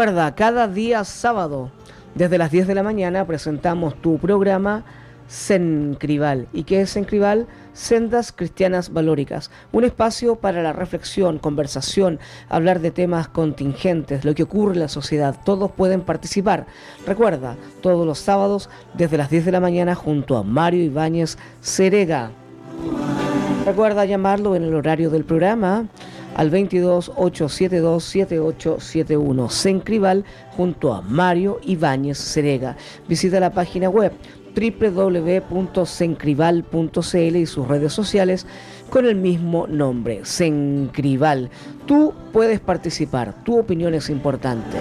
Recuerda, cada día sábado, desde las 10 de la mañana, presentamos tu programa Sencrival. ¿Y qué es Sencrival? Sendas Cristianas Valóricas, un espacio para la reflexión, conversación, hablar de temas contingentes, lo que ocurre en la sociedad. Todos pueden participar. Recuerda, todos los sábados desde las 10 de la mañana junto a Mario Ibáñez Cerega. Recuerda llamarlo en el horario del programa al 22 872 7871 Sencrival junto a Mario Ibáñez Cerega. Visita la página web www.sencrival.cl y sus redes sociales con el mismo nombre, Sencrival. Tú puedes participar, tu opinión es importante.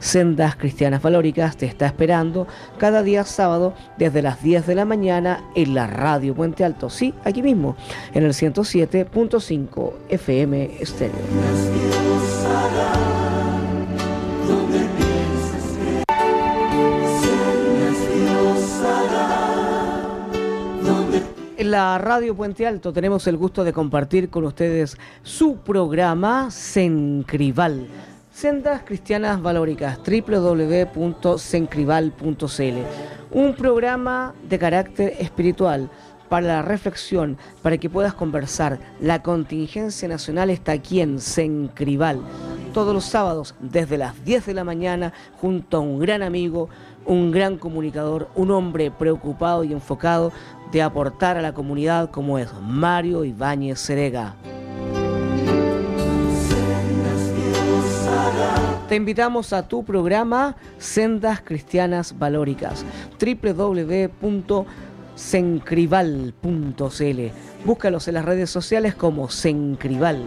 Sendas Cristianas Valóricas te está esperando cada día sábado desde las 10 de la mañana en la radio Puente Alto. Sí, aquí mismo, en el 107.5 FM Estéreo. En la radio Puente Alto tenemos el gusto de compartir con ustedes su programa Sencrival. Sendas Cristianas Valóricas, www.sencrival.cl. Un programa de carácter espiritual para la reflexión, para que puedas conversar. La contingencia nacional está aquí en Sencrival, todos los sábados desde las 10 de la mañana, junto a un gran amigo, un gran comunicador, un hombre preocupado y enfocado de aportar a la comunidad como es Mario Ibáñez Cerega. Te invitamos a tu programa Sendas Cristianas Valóricas, www.sencrival.cl. Búscalos en las redes sociales como Sencrival.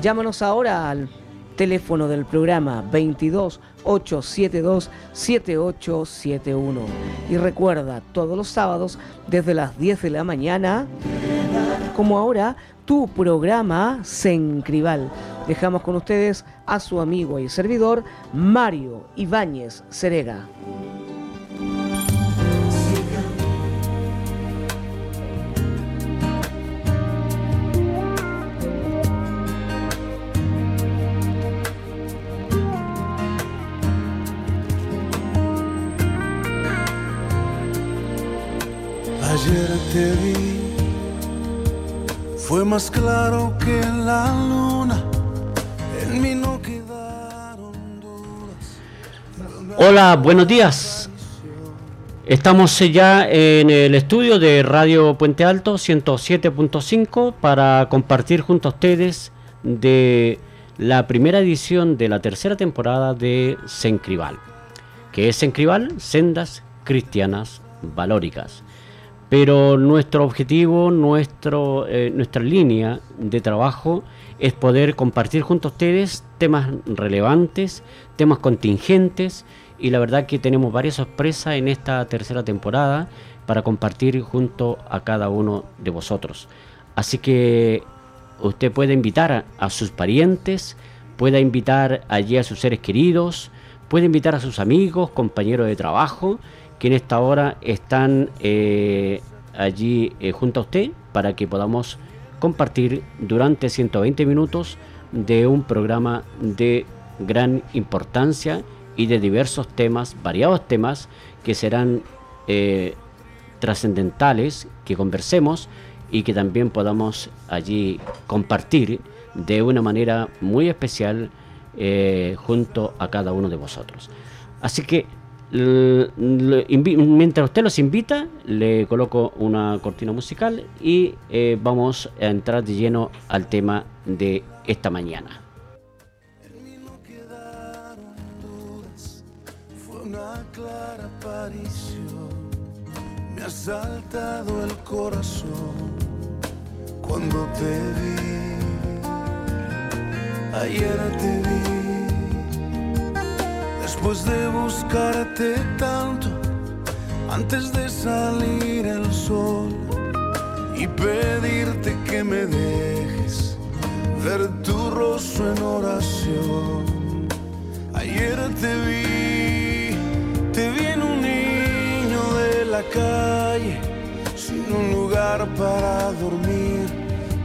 Llámanos ahora al teléfono del programa 22 872 7871. Y recuerda, todos los sábados desde las 10 de la mañana, como ahora, tu programa Sencrival. Dejamos con ustedes a su amigo y servidor Mario Ibáñez Cerega. Ayer te vi, fue más claro que la luna, en mí no quedaron dudas. Hola, buenos días. Estamos ya en el estudio de Radio Puente Alto 107.5 para compartir junto a ustedes de la primera edición de la tercera temporada de Sencrival. que es Sencrival? Sendas Cristianas Valóricas. Pero nuestro objetivo, nuestro, eh, nuestra línea de trabajo es poder compartir junto a ustedes temas relevantes, temas contingentes y la verdad que tenemos varias sorpresas en esta tercera temporada para compartir junto a cada uno de vosotros. Así que usted puede invitar a, a sus parientes, puede invitar allí a sus seres queridos, puede invitar a sus amigos, compañeros de trabajo que en esta hora están eh, allí eh, junto a usted para que podamos compartir durante 120 minutos de un programa de gran importancia y de diversos temas, variados temas que serán eh, trascendentales, que conversemos y que también podamos allí compartir de una manera muy especial junto a cada uno de vosotros. Así que mientras usted los invita, le coloco una cortina musical y eh, vamos a entrar de lleno al tema de esta mañana. Dudas, fue una clara aparición. Me ha saltado el corazón cuando te vi. Ayer te vi. Después de buscarte tanto, antes de salir el sol y pedirte que me dejes ver tu rostro en oración. Ayer te vi, te vi en un niño de la calle, sin un lugar para dormir.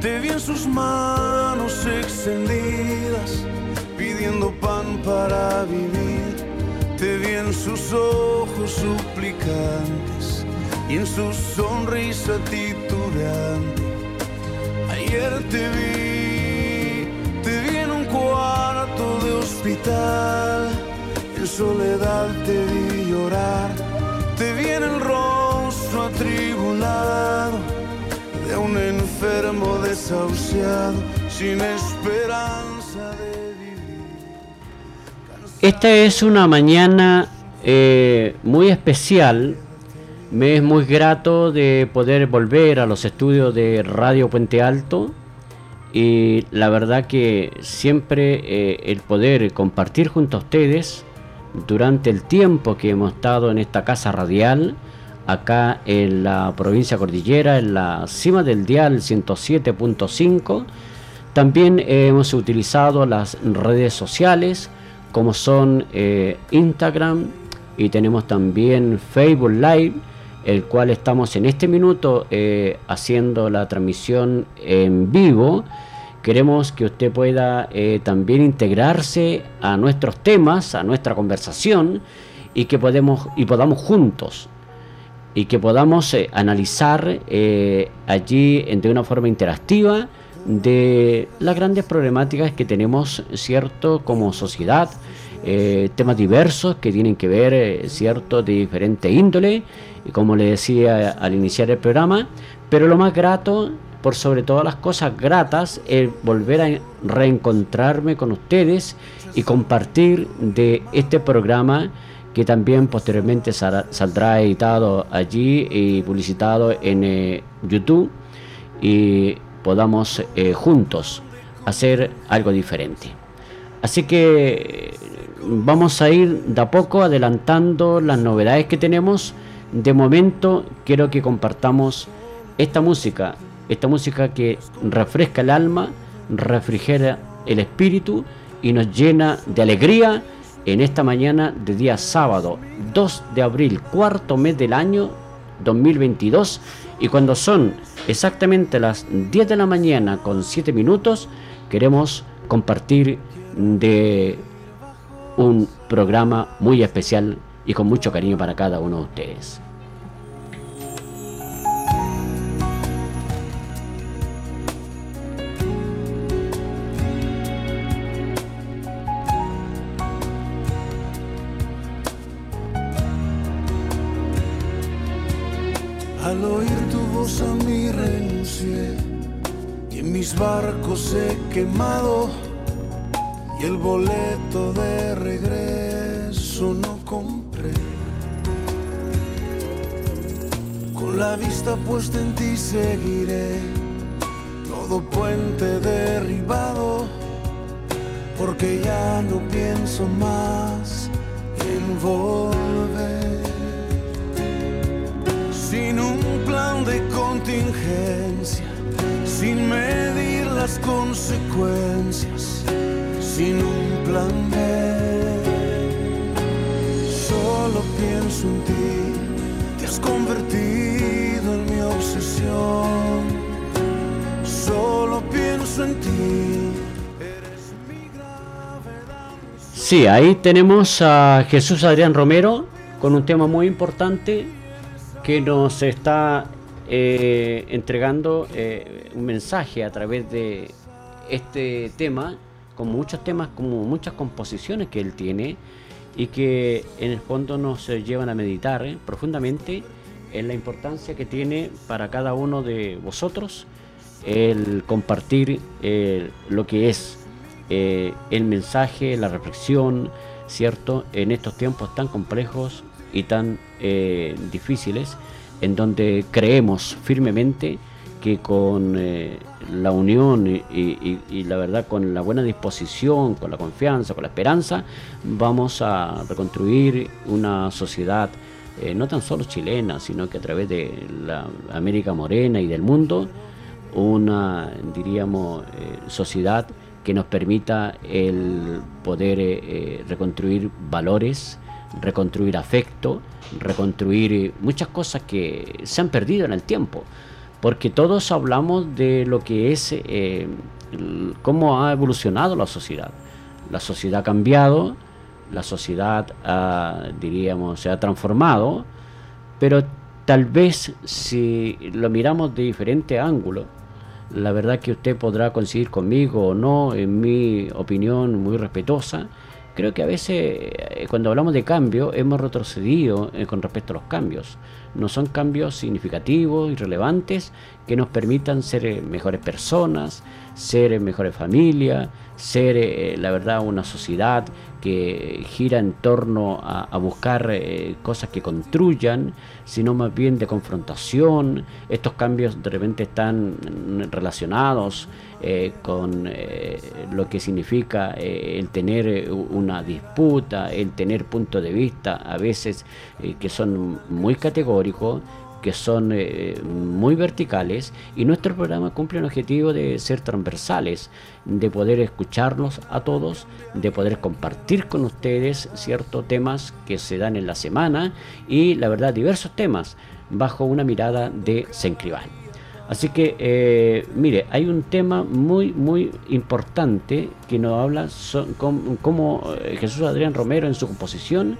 Te vi en sus manos extendidas, pidiendo pan para vivir. Te vi en sus ojos suplicantes y en su sonrisa titubeante. Ayer te vi, te vi en un cuarto de hospital. En soledad te vi llorar, te vi en el rostro atribulado de un enfermo desahuciado sin esperanza. Esta es una mañana eh, muy especial. Me es muy grato de poder volver a los estudios de Radio Puente Alto y la verdad que siempre eh, el poder compartir junto a ustedes durante el tiempo que hemos estado en esta casa radial acá en la provincia cordillera, en la cima del dial 107.5. También hemos utilizado las redes sociales como son eh, Instagram y tenemos también Facebook Live, el cual estamos en este minuto eh, haciendo la transmisión en vivo. Queremos que usted pueda eh, también integrarse a nuestros temas, a nuestra conversación y que podemos y podamos juntos y que podamos analizar allí de una forma interactiva de las grandes problemáticas que tenemos, cierto, como sociedad, eh, temas diversos que tienen que ver, cierto, de diferente índole, como le decía al iniciar el programa, pero lo más grato, por sobre todas las cosas gratas, es volver a reencontrarme con ustedes y compartir de este programa que también posteriormente saldrá editado allí y publicitado en eh, YouTube. Y podamos eh, juntos hacer algo diferente. Así que vamos a ir de a poco adelantando las novedades que tenemos. De momento quiero que compartamos esta música, esta música que refresca el alma, refrigera el espíritu y nos llena de alegría en esta mañana de día sábado 2 de abril, cuarto mes del año 2022 y cuando son exactamente las 10 de la mañana con 7 minutos queremos compartir de un programa muy especial y con mucho cariño para cada uno de ustedes. Barcos he quemado y el boleto de regreso no compré. Con la vista puesta en ti seguiré todo puente derribado porque ya no pienso más en volver. Sin un plan de contingencia sin medir las consecuencias, sin un plan B. Solo pienso en ti, te has convertido en mi obsesión. Solo pienso en ti. Sí, ahí tenemos a Jesús Adrián Romero con un tema muy importante que nos está eh, entregando eh, un mensaje a través de este tema, como muchos temas, como muchas composiciones que él tiene y que en el fondo nos llevan a meditar eh, profundamente en la importancia que tiene para cada uno de vosotros el compartir lo que es el mensaje, la reflexión, ¿cierto? En estos tiempos tan complejos y tan difíciles en donde creemos firmemente que con eh, la unión y, la verdad con la buena disposición, con la confianza, con la esperanza, vamos a reconstruir una sociedad eh, no tan solo chilena, sino que a través de la América Morena y del mundo, una, diríamos, eh, sociedad que nos permita el poder reconstruir valores, reconstruir afecto, reconstruir muchas cosas que se han perdido en el tiempo, porque todos hablamos de lo que es, eh, cómo ha evolucionado la sociedad. La sociedad ha cambiado, la sociedad, diríamos, se ha transformado, pero tal vez si lo miramos de diferente ángulo, la verdad que usted podrá coincidir conmigo o no, en mi opinión muy respetuosa, creo que a veces eh, cuando hablamos de cambio hemos retrocedido eh, con respecto a los cambios. No son cambios significativos y relevantes que nos permitan ser eh, mejores personas, ser mejores familias, ser la verdad una sociedad que gira en torno a, buscar cosas que construyan, sino más bien de confrontación. Estos cambios de repente están relacionados eh, con eh, lo que significa el tener una disputa, el tener puntos de vista a veces que son muy categóricos que son eh, muy verticales y nuestro programa cumple un objetivo de ser transversales, de poder escucharlos a todos, de poder compartir con ustedes ciertos temas que se dan en la semana y la verdad diversos temas bajo una mirada de Sencribal. Así que, eh, mire, hay un tema muy, muy importante que nos habla como eh, Jesús Adrián Romero en su composición,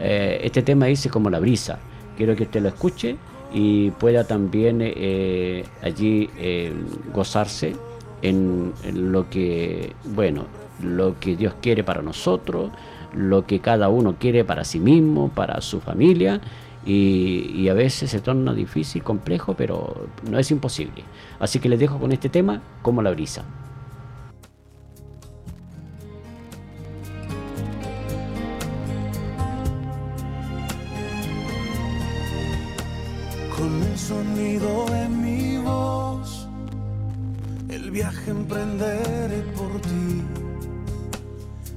este tema dice como la brisa. Quiero que usted lo escuche y pueda también eh, allí eh, gozarse en, lo que, bueno, lo que Dios quiere para nosotros, lo que cada uno quiere para sí mismo, para su familia, y, y, a veces se torna difícil, complejo, pero no es imposible. Así que les dejo con este tema como la brisa. sonido de mi voz, el viaje emprenderé por ti.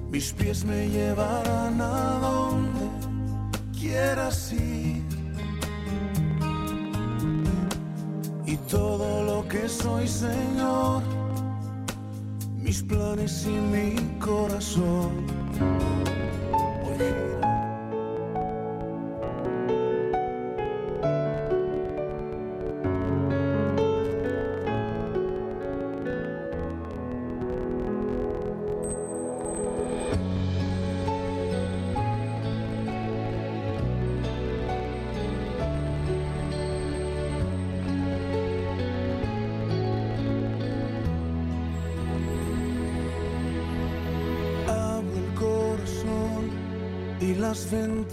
Mis pies me llevarán a donde quieras ir. Y todo lo que soy, Señor, mis planes y mi corazón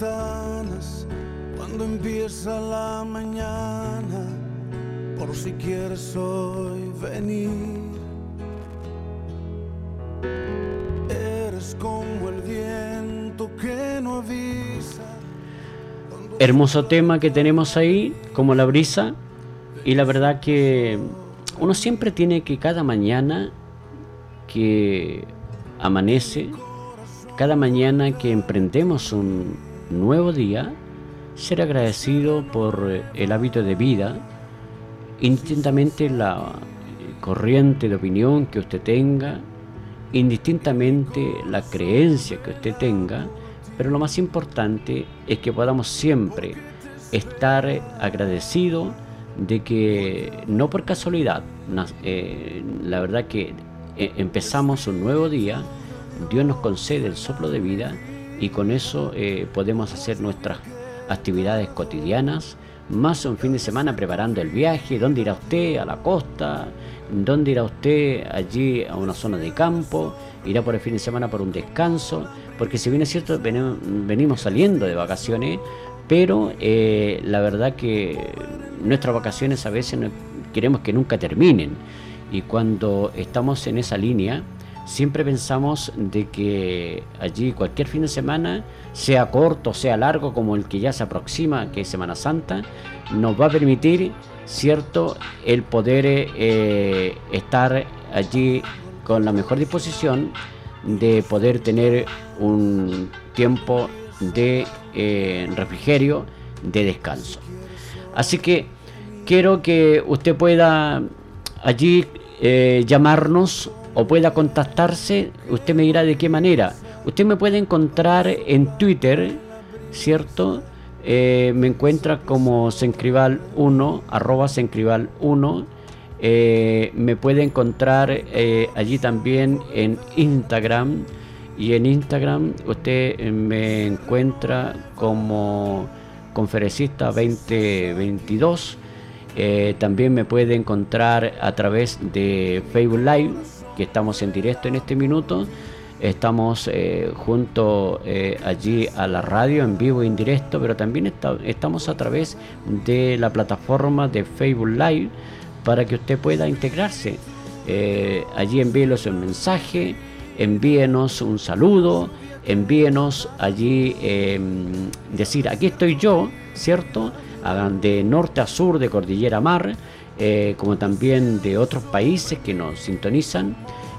ventanas cuando empieza la mañana, por si quieres hoy venir. Eres como el viento que no avisa. Hermoso tema que tenemos ahí, como la brisa, y la verdad que uno siempre tiene que cada mañana que amanece, cada mañana que emprendemos un nuevo día, ser agradecido por eh, el hábito de vida, indistintamente la corriente de opinión que usted tenga, indistintamente la creencia que usted tenga, pero lo más importante es que podamos siempre estar agradecido de que no por casualidad, eh, la verdad que eh, empezamos un nuevo día, Dios nos concede el soplo de vida y con eso eh, podemos hacer nuestras actividades cotidianas, más un fin de semana preparando el viaje, dónde irá usted a la costa, dónde irá usted allí a una zona de campo, irá por el fin de semana por un descanso, porque si bien es cierto venimos saliendo de vacaciones, pero eh, la verdad que nuestras vacaciones a veces queremos que nunca terminen. Y cuando estamos en esa línea, siempre pensamos de que allí cualquier fin de semana, sea corto, sea largo, como el que ya se aproxima, que es Semana Santa, nos va a permitir, ¿cierto?, el poder eh, estar allí con la mejor disposición de poder tener un tiempo de eh, refrigerio, de descanso. Así que quiero que usted pueda allí eh, llamarnos o pueda contactarse, usted me dirá de qué manera. Usted me puede encontrar en Twitter, ¿cierto? Eh, me encuentra como Sencribal1, arroba Sencribal1. Eh, me puede encontrar eh, allí también en Instagram y en Instagram usted me encuentra como conferencista 2022. Eh, también me puede encontrar a través de Facebook Live, que estamos en directo en este minuto. Estamos eh, junto eh, allí a la radio en vivo e indirecto, pero también estamos a través de la plataforma de Facebook Live para que usted pueda integrarse. Eh, allí envíenos un mensaje, envíenos un saludo, envíenos allí em, decir, aquí estoy yo, ¿cierto? De norte a sur, de cordillera mar, como también de otros países que nos sintonizan.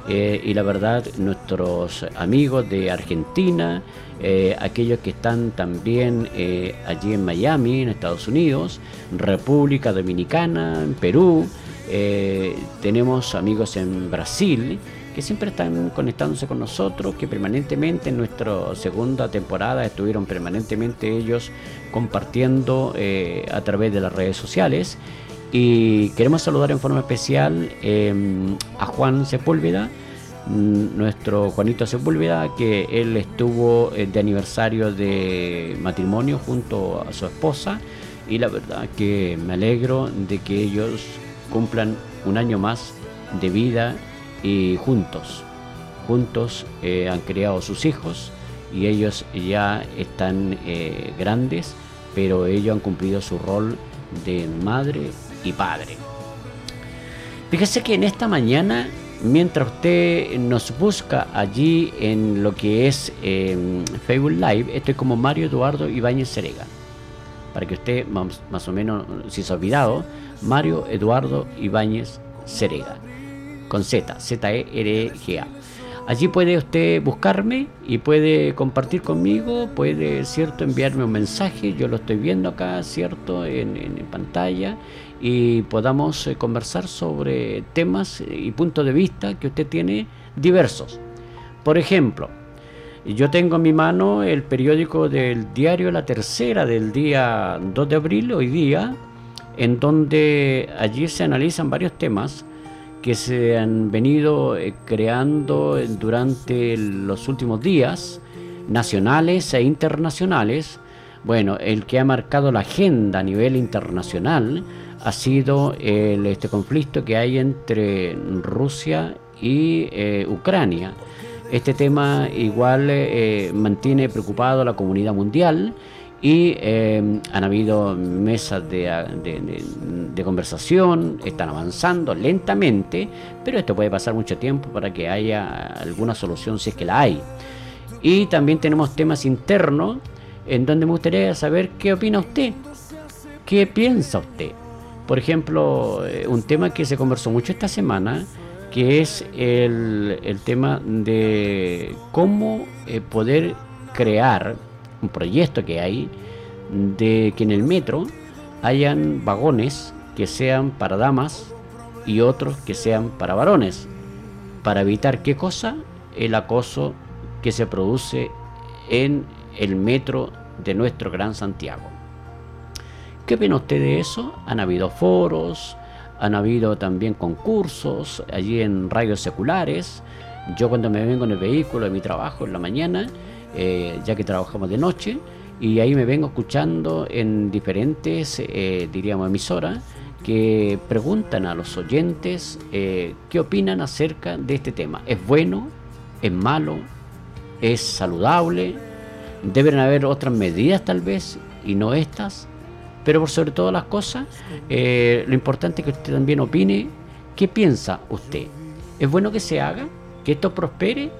Eh, y la verdad nuestros amigos de Argentina, eh, aquellos que están también eh, allí en Miami, en Estados Unidos, República Dominicana, en Perú, tenemos amigos en Brasil que siempre están conectándose con nosotros, que permanentemente en nuestra segunda temporada estuvieron permanentemente ellos compartiendo a través de las redes sociales y queremos saludar en forma especial em, a Juan Sepúlveda, mm, nuestro Juanito Sepúlveda, que él estuvo eh, de aniversario de matrimonio junto a su esposa. Y la verdad que me alegro de que ellos cumplan un año más de vida y juntos. Juntos eh, han criado sus hijos y ellos ya están eh, grandes, pero ellos han cumplido su rol de madre y Padre. Fíjese que en esta mañana, mientras usted nos busca allí en lo que es em, Facebook Live, estoy como Mario Eduardo Ibáñez Serega. Para que usted más, o menos, si se ha olvidado, Mario Eduardo Ibáñez Serega. Con Z, Z-E-R-G-A. Allí puede usted buscarme y puede compartir conmigo, puede, cierto, enviarme un mensaje, yo lo estoy viendo acá, cierto, en pantalla, y podamos eh, conversar sobre temas y puntos de vista que usted tiene diversos. Por ejemplo, yo tengo en mi mano el periódico del diario La Tercera del día 2 de abril, hoy día, en donde allí se analizan varios temas que se han venido eh, creando durante los últimos días, nacionales e internacionales. Bueno, el que ha marcado la agenda a nivel internacional ha sido el, este conflicto que hay entre Rusia y eh, Ucrania. Este tema igual eh, mantiene preocupado a la comunidad mundial y eh, han habido mesas de, de, conversación, están avanzando lentamente, pero esto puede pasar mucho tiempo para que haya alguna solución si es que la hay. Y también tenemos temas internos en donde me gustaría saber qué opina usted, qué piensa usted. Por ejemplo, eh, un tema que se conversó mucho esta semana, que es el, tema de cómo eh, poder crear un proyecto que hay de que en el metro hayan vagones que sean para damas y otros que sean para varones, para evitar qué cosa? El acoso que se produce en el metro de nuestro Gran Santiago. ¿Qué opina usted de eso? Han habido foros, han habido también concursos allí en radios seculares. Yo cuando me vengo en el vehículo de mi trabajo en la mañana, eh, ya que trabajamos de noche, y ahí me vengo escuchando en diferentes, eh, diríamos, emisoras que preguntan a los oyentes eh, qué opinan acerca de este tema. ¿Es bueno? ¿Es malo? ¿Es saludable? ¿Deben haber otras medidas tal vez y no estas? Pero por sobre todas las cosas, eh, lo importante es que usted también opine qué piensa usted. ¿Es bueno que se haga? ¿Que esto prospere?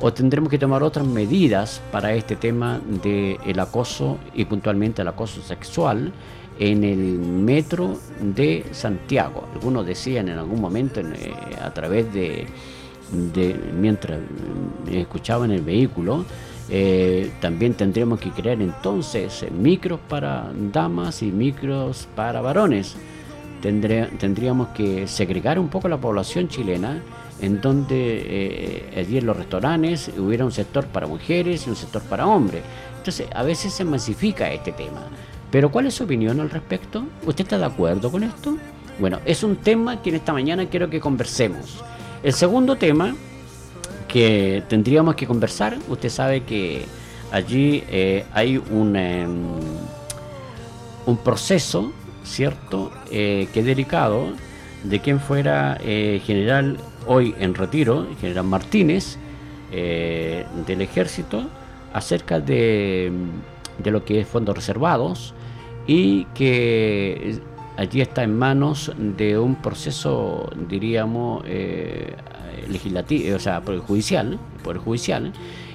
¿O tendremos que tomar otras medidas para este tema del acoso y puntualmente el acoso sexual en el metro de Santiago? Algunos decían en algún momento eh, a través de, de mientras me escuchaba en el vehículo, eh, también tendríamos que crear entonces micros para damas y micros para varones. tendríamos que segregar un poco la población chilena en donde eh, en los restaurantes hubiera un sector para mujeres y un sector para hombres. Entonces, a veces se masifica este tema. Pero ¿cuál es su opinión al respecto? ¿Usted está de acuerdo con esto? Bueno, es un tema que en esta mañana quiero que conversemos. El segundo tema que tendríamos que conversar. Usted sabe que allí eh, hay un, em, un proceso, ¿cierto?, eh, que es delicado de quien fuera eh, general hoy en retiro, general Martínez, del ejército, acerca de, de lo que es fondos reservados y que allí está en manos de un proceso, diríamos, legislativo, o sea, por el judicial, por el judicial,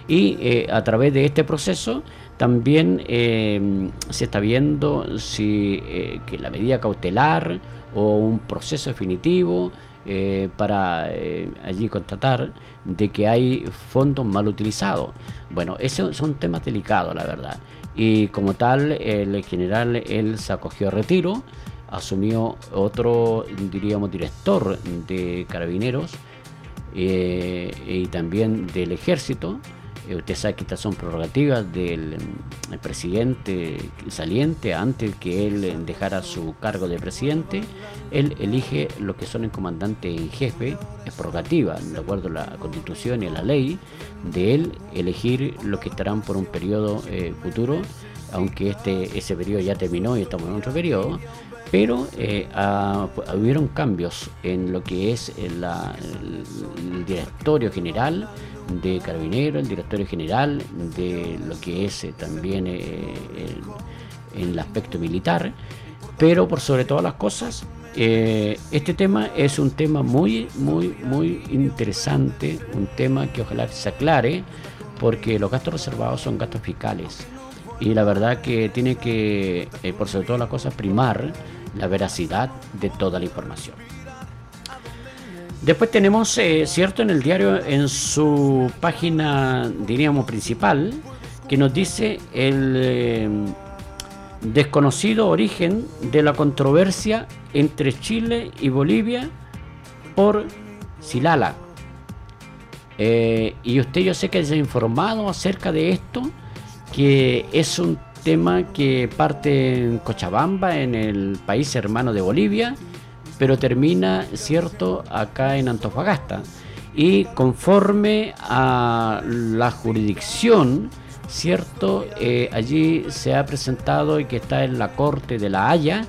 y eh, a través de este proceso también eh, se está viendo si que la medida cautelar o un proceso definitivo para allí constatar de que hay fondos mal utilizados. Bueno, esos son temas delicados, la verdad. Y como tal, el general él se acogió a retiro asumió otro, diríamos, director de carabineros eh, y también del ejército. Eh, usted sabe que estas son prerrogativas del presidente saliente antes que él dejara su cargo de presidente. Él elige lo que son el comandante en jefe, es prerrogativa, de acuerdo a la constitución y a la ley, de él elegir lo que estarán por un periodo eh, futuro, aunque este, ese periodo ya terminó y estamos en otro periodo pero eh, hubieron cambios en lo que es el, directorio general de Carabineros, el directorio general de lo que es eh, también eh, el, el, aspecto militar, pero por sobre todas las cosas, este tema es un tema muy, muy, muy interesante, un tema que ojalá se aclare, porque los gastos reservados son gastos fiscales. Y la verdad que tiene que, por sobre todas las cosas, primar la veracidad de toda la información. Después tenemos, eh, cierto, en el diario, en su página, diríamos, principal, que nos dice el eh, desconocido origen de la controversia entre Chile y Bolivia por Silala. Eh, y usted yo sé que ha informado acerca de esto, que es un tema que parte en Cochabamba, en el país hermano de Bolivia, pero termina, cierto, acá en Antofagasta. Y conforme a la jurisdicción, cierto, eh, allí se ha presentado y que está en la Corte de la Haya,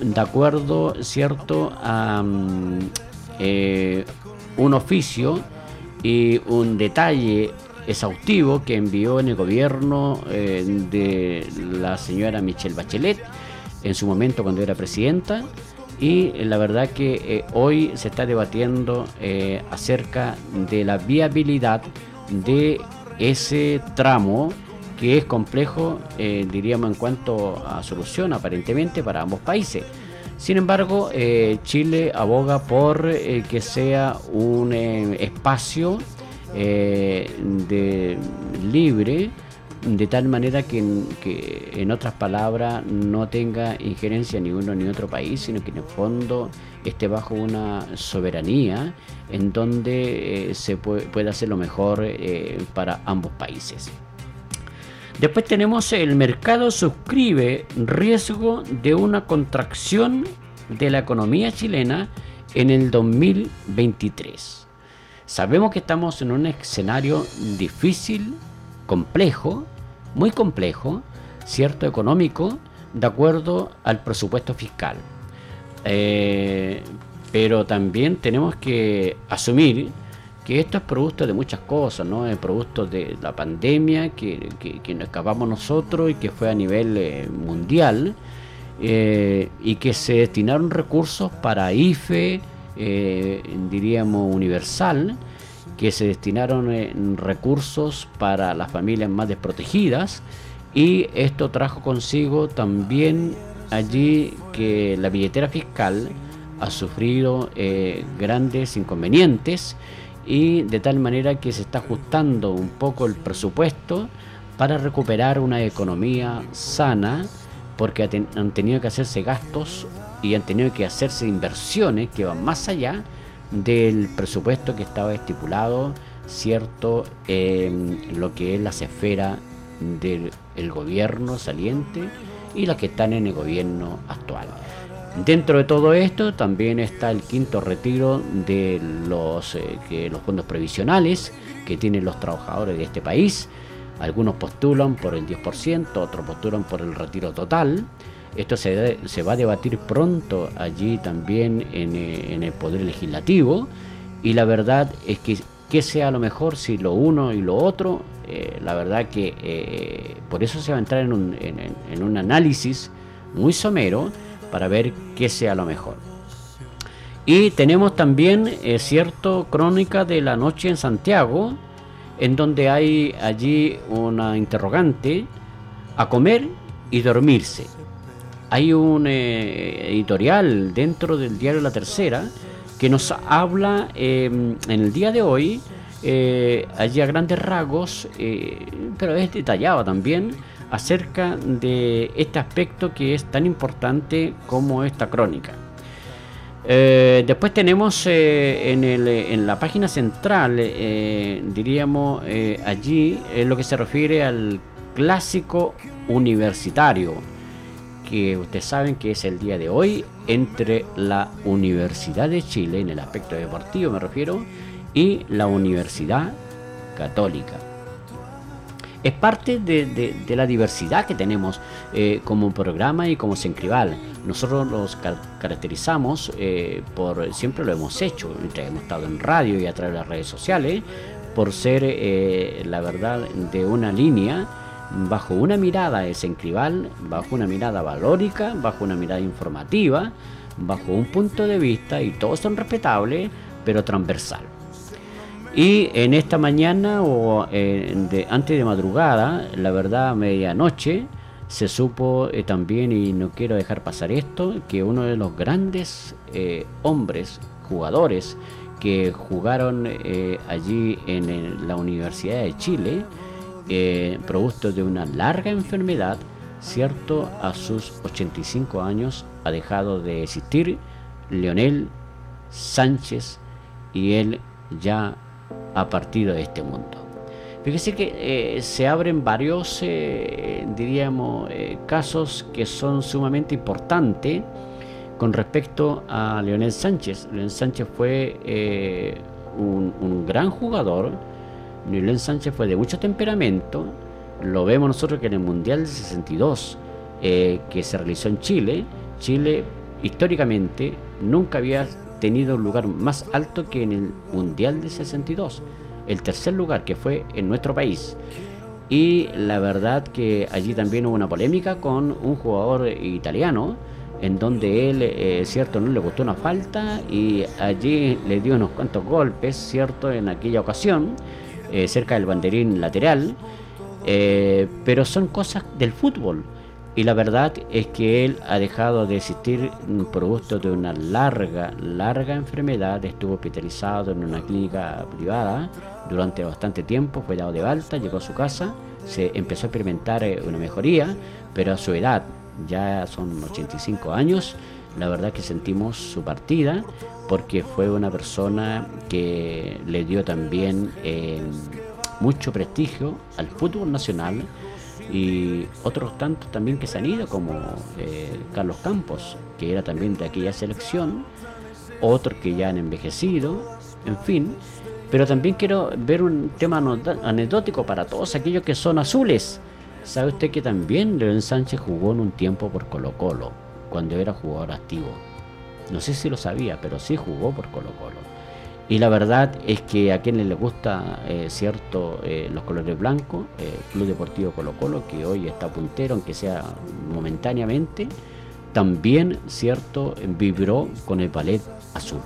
de acuerdo, cierto, a mm, eh, un oficio y un detalle exhaustivo que envió en el gobierno eh, de la señora Michelle Bachelet en su momento cuando era presidenta y la verdad que eh, hoy se está debatiendo eh, acerca de la viabilidad de ese tramo que es complejo, diríamos, en cuanto a solución aparentemente para ambos países. Sin embargo, Chile aboga por que sea un espacio eh, de libre de tal manera que, en otras palabras no tenga injerencia ni uno ni otro país, sino que en el fondo esté bajo una soberanía en donde eh, se puede, hacer lo mejor eh, para ambos países. Después tenemos el mercado suscribe riesgo de una contracción de la economía chilena en el 2023. Sabemos que estamos en un escenario difícil, complejo, muy complejo, cierto económico, de acuerdo al presupuesto fiscal. Eh, pero también tenemos que asumir que esto es producto de muchas cosas, ¿no? Es producto de la pandemia que, que, nos escapamos nosotros y que fue a nivel eh, mundial eh, y que se destinaron recursos para IFE, eh, diríamos, universal, que se destinaron en recursos para las familias más desprotegidas. Y esto trajo consigo también allí que la billetera fiscal ha sufrido eh, grandes inconvenientes y de tal manera que se está ajustando un poco el presupuesto para recuperar una economía sana porque han tenido que hacerse gastos y han tenido que hacerse inversiones que van más allá del presupuesto que estaba estipulado, cierto, en lo que es las esferas del gobierno saliente y las que están en el gobierno actual. Dentro de todo esto también está el quinto retiro de los, eh, que los fondos previsionales que tienen los trabajadores de este país. Algunos postulan por el 10%, otros postulan por el retiro total. Esto se, se va a debatir pronto allí también en, eh, en, el Poder Legislativo y la verdad es que que sea lo mejor si lo uno y lo otro, eh, la verdad que eh, por eso se va a entrar en un, en, un análisis muy somero para ver qué sea lo mejor. Y tenemos también, es cierto, Crónica de la Noche en Santiago, en donde hay allí una interrogante, a comer y dormirse. Hay un eh, editorial dentro del diario La Tercera que nos habla eh, en el día de hoy, eh, allí a grandes rasgos, eh, pero es detallado también, acerca de este aspecto que es tan importante como esta crónica. Eh, después tenemos eh, en, el, en, la página central, eh, diríamos allí, en lo que se refiere al clásico universitario, que ustedes saben que es el día de hoy entre la Universidad de Chile, en el aspecto deportivo me refiero, y la Universidad Católica es parte de, la diversidad que tenemos eh, como programa y como Sencrival. Nosotros los car caracterizamos eh, por, siempre lo hemos hecho, hemos estado en radio y a través de las redes sociales, por ser, eh, la verdad, de una línea bajo una mirada de Sencrival, bajo una mirada valórica, bajo una mirada informativa, bajo un punto de vista, y todos son respetables, pero transversal. Y en esta mañana o eh, antes de madrugada, la verdad, medianoche, se supo eh, también, y no quiero dejar pasar esto, que uno de los grandes eh, hombres, jugadores, que jugaron allí en, la Universidad de Chile, producto de una larga enfermedad, cierto, a sus 85 años ha dejado de existir Leonel Sánchez y él ya a partir de este mundo. Fíjese que eh, se abren varios, eh, diríamos, eh, casos que son sumamente importantes con respecto a Leonel Sánchez. Leonel Sánchez fue un, gran jugador, Leonel Sánchez fue de mucho temperamento, lo vemos nosotros que en el Mundial del 62, que se realizó en Chile, Chile históricamente nunca había tenido un lugar más alto que en el Mundial de 62, el tercer lugar que fue en nuestro país. Y la verdad que allí también hubo una polémica con un jugador italiano, en donde él, eh, cierto, no le gustó una falta y allí le dio unos cuantos golpes, cierto, en aquella ocasión, eh, cerca del banderín lateral. Eh, pero son cosas del fútbol y la verdad es que él ha dejado de existir producto de una larga, larga enfermedad. Estuvo hospitalizado en una clínica privada durante bastante tiempo, fue dado de alta, llegó a su casa, se empezó a experimentar eh, una mejoría, pero a su edad, ya son 85 años, la verdad que sentimos su partida porque fue una persona que le dio también eh, mucho prestigio al fútbol nacional y otros tantos también que se han ido, como eh, Carlos Campos, que era también de aquella selección, otros que ya han envejecido, en fin. Pero también quiero ver un tema anecdótico para todos aquellos que son azules. ¿Sabe usted que también León Sánchez jugó en un tiempo por Colo Colo, cuando era jugador activo? No sé si lo sabía, pero sí jugó por Colo Colo. Y la verdad es que a quienes les gusta eh, cierto eh, los colores blancos, eh, Club Deportivo Colo Colo, que hoy está puntero, aunque sea momentáneamente, también cierto vibró con el ballet azul.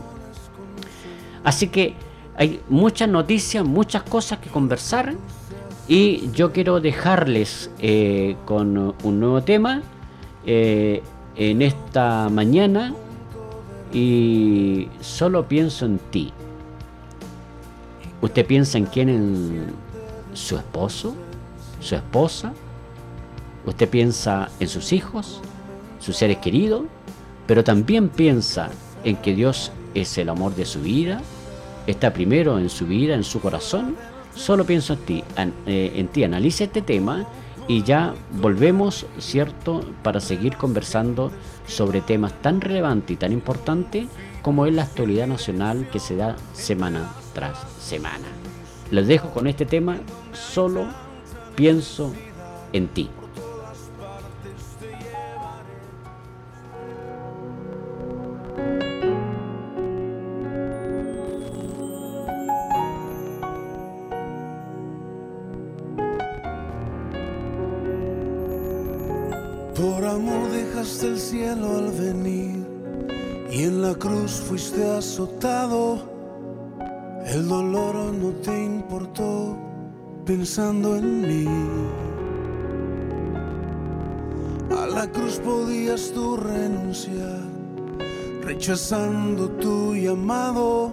Así que hay muchas noticias, muchas cosas que conversar y yo quiero dejarles con un nuevo tema en esta mañana y solo pienso en ti. ¿Usted piensa en quién? ¿En su esposo? ¿Su esposa? ¿Usted piensa en sus hijos? ¿Sus seres queridos? Pero también piensa en que Dios es el amor de su vida, está primero en su vida, en su corazón. Solo pienso en ti, en, eh, en ti. Analice este tema y ya volvemos, ¿cierto?, para seguir conversando sobre temas tan relevantes y tan importantes como es la actualidad nacional que se da semana tras semana. Les dejo con este tema, solo pienso en ti. Azotado. El dolor no te importó pensando en mí. A la cruz podías tú renunciar, rechazando tu llamado,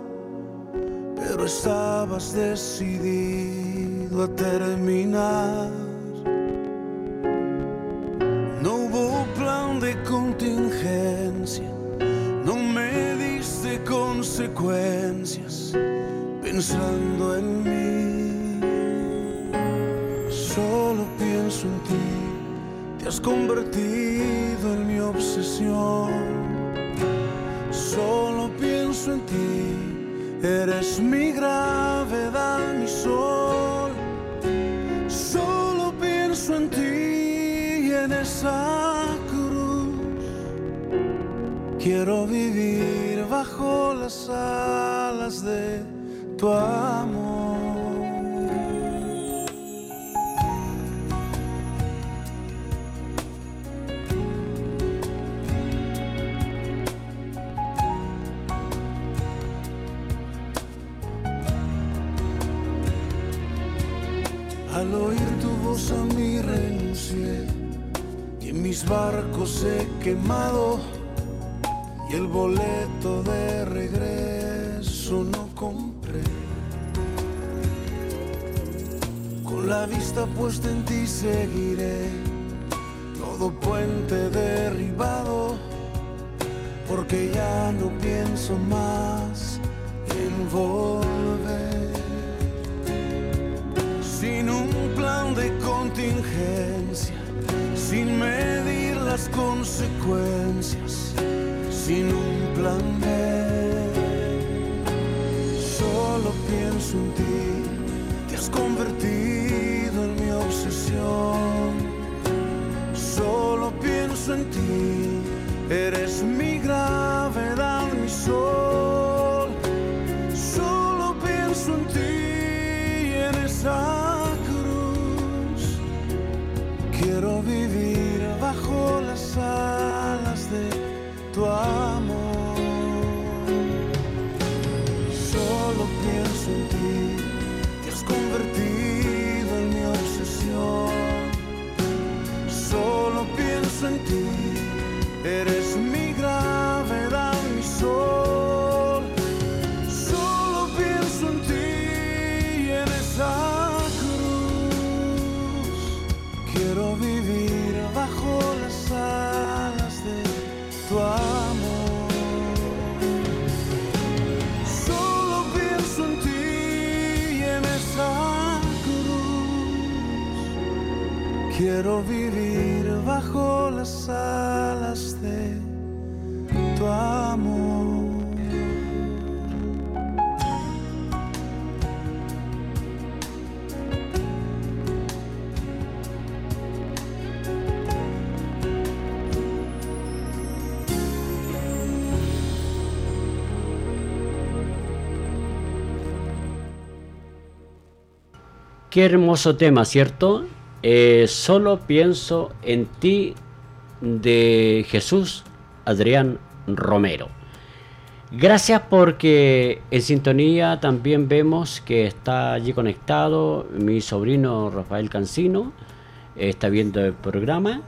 pero estabas decidido a terminar. No hubo plan de contingencia, consecuencias pensando en mí. Solo pienso en ti, te has convertido en mi obsesión. Solo pienso en ti, eres mi gravedad, mi sol. Solo pienso en ti y en esa cruz. Quiero vivir bajo las alas de tu amor. Al oír tu voz a mí renuncié y en mis barcos he quemado y el boleto de regreso no compré. Con la vista puesta en ti seguiré todo puente derribado porque ya no pienso más en volver sin un plan de contingencia, sin medir las consecuencias, sin un plan B. Solo pienso en ti, te has convertido en mi obsesión. Solo pienso en ti, eres mi gravedad, mi sol. Solo pienso en ti en esa cruz. Quiero vivir bajo las alas Quiero vivir bajo las alas de tu amor. Qué hermoso tema, ¿cierto? Eh, solo pienso en ti de Jesús Adrián Romero. Gracias porque en sintonía también vemos que está allí conectado mi sobrino Rafael Cancino, está viendo el programa.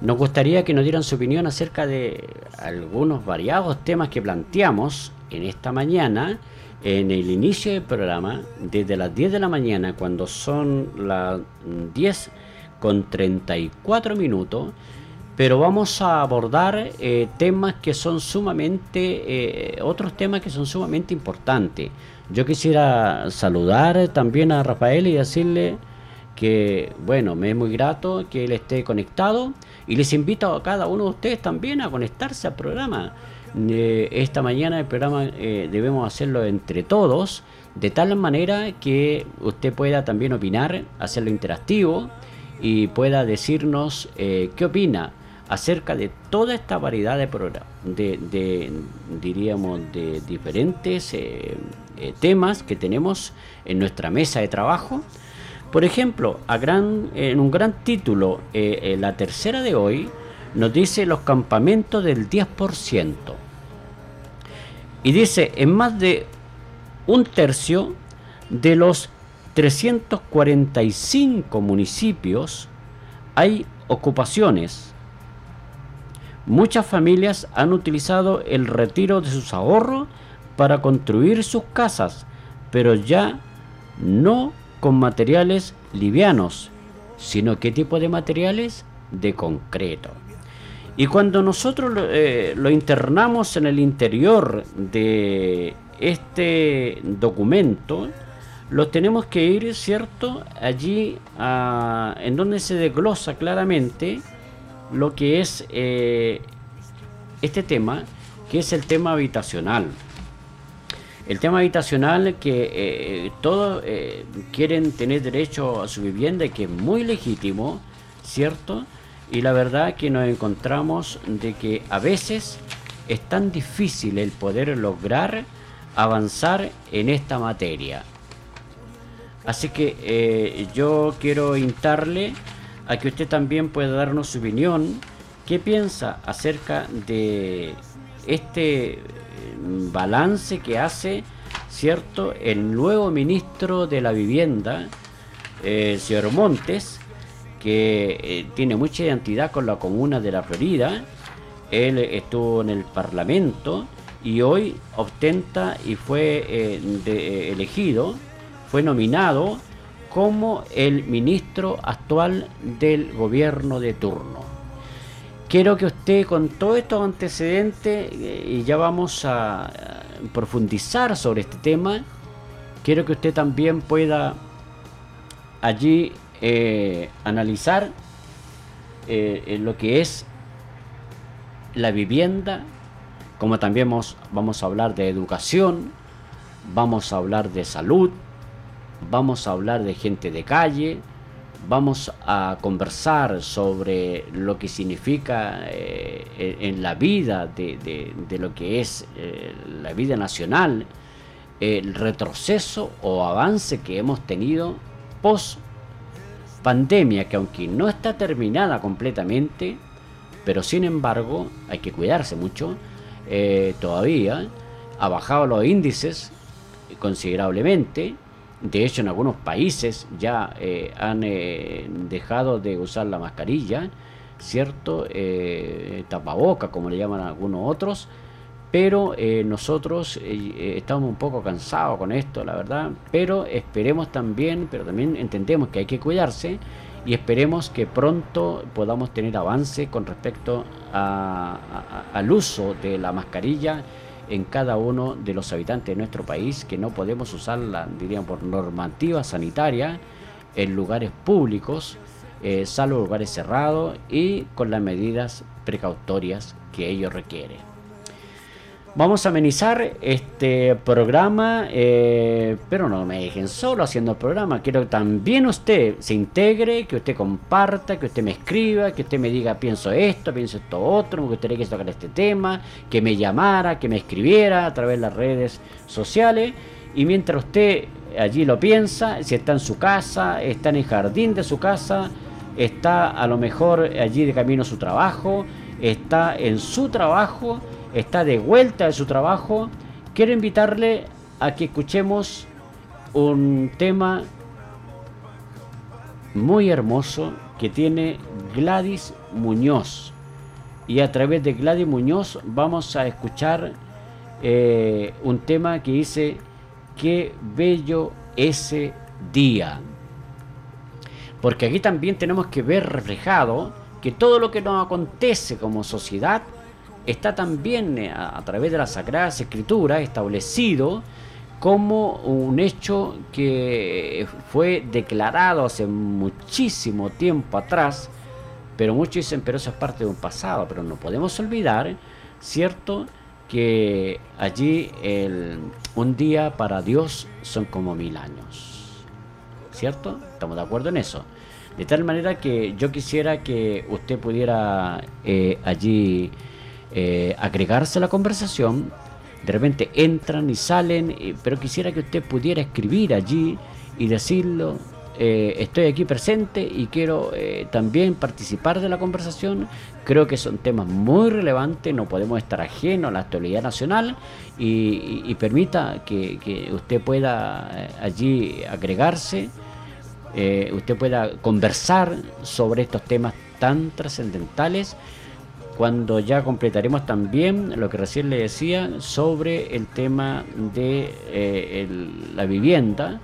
Nos gustaría que nos dieran su opinión acerca de algunos variados temas que planteamos en esta mañana, en el inicio del programa, desde las 10 de la mañana, cuando son las 10 con 34 minutos, pero vamos a abordar eh, temas que son sumamente, eh, otros temas que son sumamente importantes. Yo quisiera saludar también a Rafael y decirle que, bueno, me es muy grato que él esté conectado y les invito a cada uno de ustedes también a conectarse al programa. Eh, esta mañana el programa eh, debemos hacerlo entre todos, de tal manera que usted pueda también opinar, hacerlo interactivo y pueda decirnos eh, qué opina acerca de toda esta variedad de programas, de, diríamos, de diferentes temas que tenemos en nuestra mesa de trabajo. Por ejemplo, a gran, en un gran título, la tercera de hoy, nos dice los campamentos del 10%. Y dice, en más de un tercio de los 345 municipios hay ocupaciones. Muchas familias han utilizado el retiro de sus ahorros para construir sus casas, pero ya no con materiales livianos, sino qué tipo de materiales de concreto. Y cuando nosotros eh, lo internamos en el interior de este documento, lo tenemos que ir, ¿cierto? Allí en donde se desglosa claramente lo que es eh, este tema, que es el tema habitacional. El tema habitacional que eh, todos quieren tener derecho a su vivienda y que es muy legítimo, ¿cierto? Y la verdad que nos encontramos de que a veces es tan difícil el poder lograr avanzar en esta materia. Así que eh, yo quiero instarle a que usted también pueda darnos su opinión. ¿Qué piensa acerca de este mm, balance que hace, cierto, el nuevo ministro de la Vivienda, eh, señor Montes, que eh, tiene mucha identidad con la comuna de la Florida. Él estuvo en el Parlamento y hoy ostenta y fue eh, eh, elegido, fue nominado como el ministro actual del gobierno de turno. Quiero que usted con todos estos antecedentes, y ya vamos a profundizar sobre este tema, quiero que usted también pueda allí eh, analizar eh, lo que es la vivienda, como también vamos, vamos a hablar de educación, vamos a hablar de salud, vamos a hablar de gente de calle, vamos a conversar sobre lo que significa eh, en la vida de, de lo que es la vida nacional, el retroceso o avance que hemos tenido post pandemia que aunque no está terminada completamente, pero sin embargo hay que cuidarse mucho, eh, todavía ha bajado los índices considerablemente. De hecho, en algunos países ya eh, han eh, dejado de usar la mascarilla, ¿cierto? tapaboca, como le llaman algunos otros, pero eh, nosotros eh, eh, estamos un poco cansados con esto, la verdad, pero esperemos también, pero también entendemos que hay que cuidarse y esperemos que pronto podamos tener avance con respecto al uso de la mascarilla en cada uno de los habitantes de nuestro país, que no podemos usarla, diríamos, por normativa sanitaria en lugares públicos, salvo lugares cerrados y con las medidas precautorias que ello requiere. Vamos a amenizar este programa, eh, pero no me dejen solo haciendo el programa. Quiero que también usted se integre, que usted comparta, que usted me escriba, que usted me diga pienso esto, pienso esto otro, me gustaría que tocar este tema, que me llamara, que me escribiera a través de las redes sociales. Y mientras usted allí lo piensa, si está en su casa, está en el jardín de su casa, está a lo mejor allí de camino a su trabajo, está en su trabajo está de vuelta de su trabajo, quiero invitarle a que escuchemos un tema muy hermoso que tiene Gladys Muñoz. Y a través de Gladys Muñoz vamos a escuchar eh, un tema que dice, qué bello ese día. Porque aquí también tenemos que ver reflejado que todo lo que nos acontece como sociedad está también eh, a, través de las Sagradas Escrituras establecido como un hecho que fue declarado hace muchísimo tiempo atrás, pero muchos dicen, pero eso es parte de un pasado, pero no podemos olvidar, ¿cierto?, que allí un día para Dios son como mil años. ¿Cierto? ¿Estamos de acuerdo en eso? De tal manera que yo quisiera que usted pudiera eh, allí eh, agregarse a la conversación. De repente entran y salen, eh, pero quisiera que usted pudiera escribir allí y decirlo. estoy aquí presente y quiero también participar de la conversación. Creo que son temas muy relevantes, no podemos estar ajenos a la actualidad nacional y, permita que, que, usted pueda allí agregarse eh, usted pueda conversar sobre estos temas tan trascendentales cuando ya completaremos también lo que recién le decía sobre el tema de eh, la vivienda,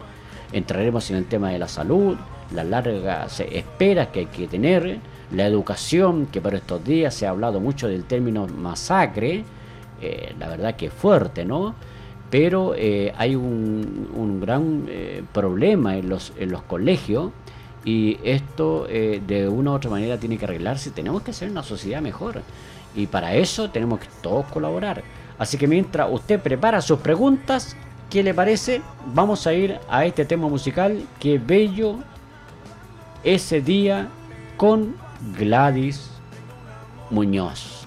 entraremos en el tema de la salud, las largas esperas que hay que tener, la educación, que por estos días se ha hablado mucho del término masacre, eh, la verdad que es fuerte, ¿no? pero eh, hay un, gran eh, problema en los, en los colegios y esto eh, de una u otra manera tiene que arreglarse. Tenemos que ser una sociedad mejor y para eso tenemos que todos colaborar. Así que mientras usted prepara sus preguntas, ¿qué le parece? Vamos a ir a este tema musical que bello ese día con Gladys Muñoz.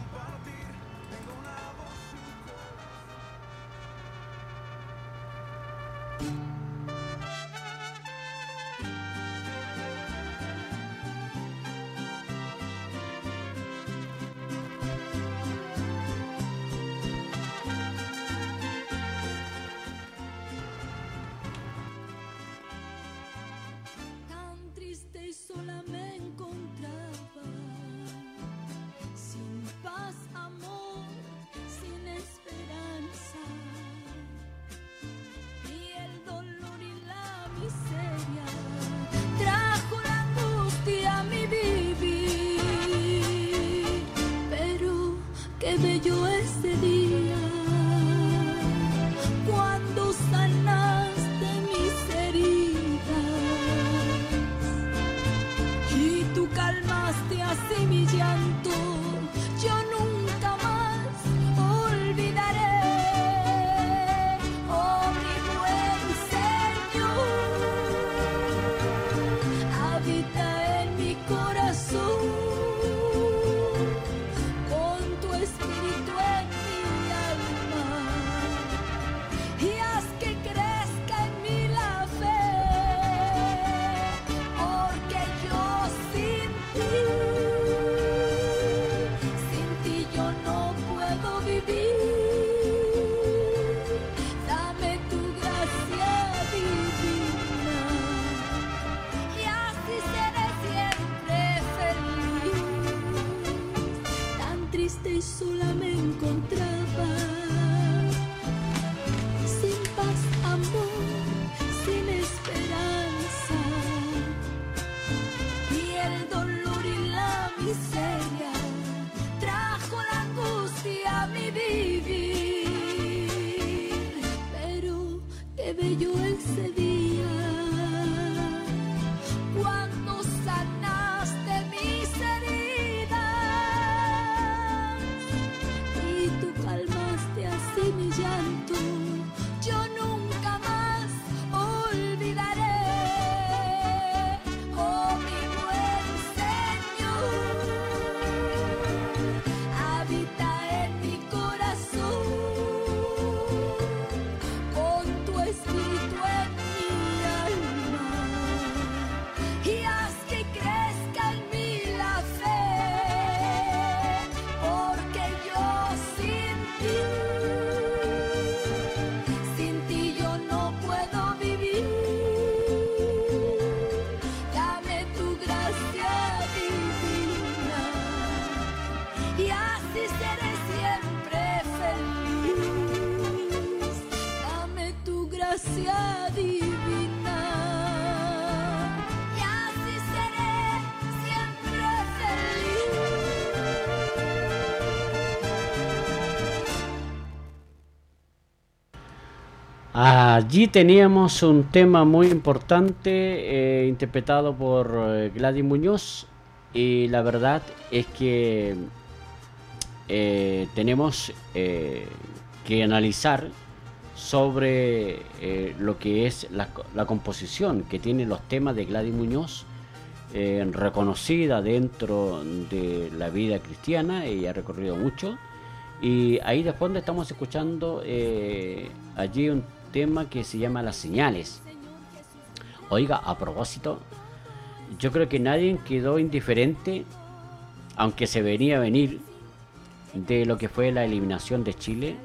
Allí teníamos un tema muy importante eh, interpretado por eh, Gladys Muñoz y la verdad es que eh, tenemos que analizar sobre lo que es la, la, composición que tienen los temas de Gladys Muñoz, reconocida dentro de la vida cristiana, ella ha recorrido mucho, y ahí de fondo estamos escuchando allí un tema que se llama Las Señales. Oiga, a propósito, yo creo que nadie quedó indiferente, aunque se venía a venir, de lo que fue la eliminación de Chile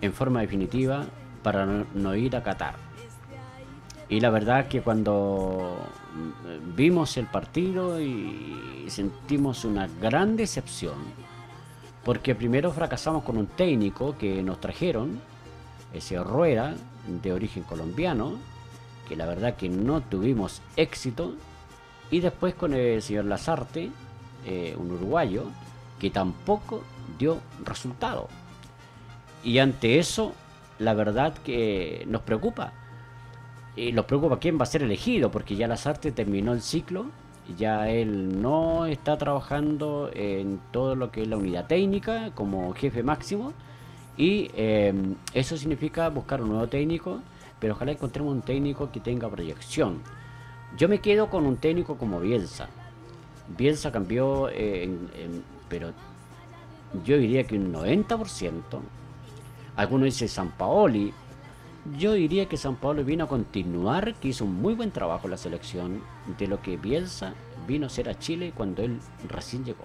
en forma definitiva para no, ir a Qatar. Y la verdad que cuando vimos el partido y sentimos una gran decepción, porque primero fracasamos con un técnico que nos trajeron, ese Rueda, de origen colombiano, que la verdad que no tuvimos éxito, y después con el señor Lazarte, eh, un uruguayo, que tampoco dio resultado. Y ante eso, la verdad que nos preocupa. Y nos preocupa quién va a ser elegido, porque ya Lazarte terminó el ciclo, ya él no está trabajando en todo lo que es la unidad técnica como jefe máximo, y em, eso significa buscar un nuevo técnico, pero ojalá encontremos un técnico que tenga proyección. Yo me quedo con un técnico como Bielsa. Bielsa cambió, eh, pero yo diría que un 90%. Algunos dicen San Paoli. Yo diría que San Paoli vino a continuar, que hizo un muy buen trabajo en la selección de lo que Bielsa vino a ser a Chile cuando él recién llegó.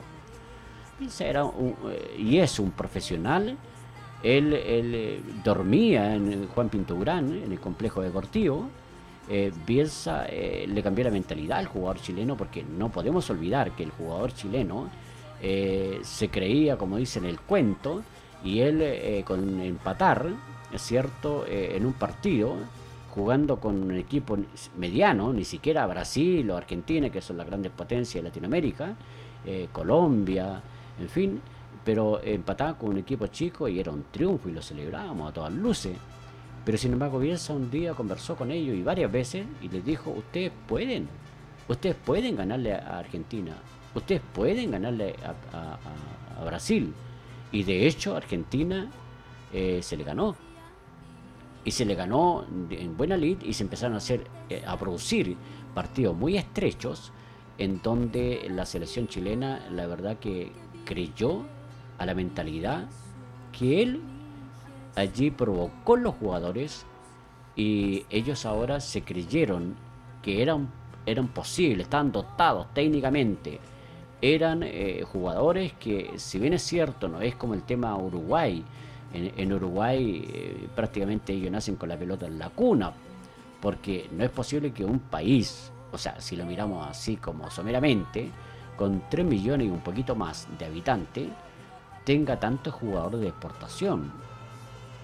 Bielsa era eh, y es un profesional. Él, eh, dormía en Juan Pinturán, en el complejo deportivo. Eh, Bielsa le cambió la mentalidad al jugador chileno porque no podemos olvidar que el jugador chileno eh, se creía, como dice en el cuento, y él eh, con empatar, es cierto, eh, en un partido, jugando con un equipo mediano, ni siquiera Brasil o Argentina, que son las grandes potencias de Latinoamérica, Colombia, en fin, pero empataba con un equipo chico y era un triunfo y lo celebrábamos a todas luces. Pero sin embargo Bielsa un día conversó con ellos y varias veces y les dijo, ustedes pueden, ustedes pueden ganarle a Argentina, ustedes pueden ganarle a, Brasil. Y de hecho Argentina eh, se le ganó. Y se le ganó en buena lid y se empezaron a hacer eh, a producir partidos muy estrechos en donde la selección chilena la verdad que creyó a la mentalidad que él allí provocó los jugadores y ellos ahora se creyeron que eran, eran posibles, estaban dotados técnicamente. Eran eh, jugadores que, si bien es cierto, no es como el tema Uruguay, en, Uruguay eh, prácticamente ellos nacen con la pelota en la cuna, porque no es posible que un país, o sea, si lo miramos así como someramente, con 3 millones y un poquito más de habitantes, tenga tantos jugadores de exportación.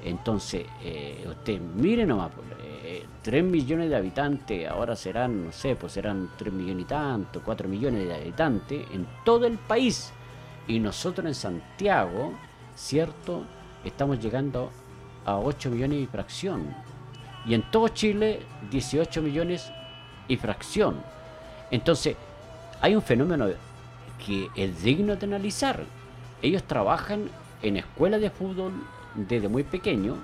Entonces, eh, usted mire nomás, 3 millones de habitantes, ahora serán, no sé, pues serán 3 millones y tanto, 4 millones de habitantes en todo el país. Y nosotros en Santiago, ¿cierto? Estamos llegando a 8 millones y fracción. Y en todo Chile, 18 millones y fracción. Entonces, hay un fenómeno que es digno de analizar. Ellos trabajan en escuelas de fútbol desde muy pequeño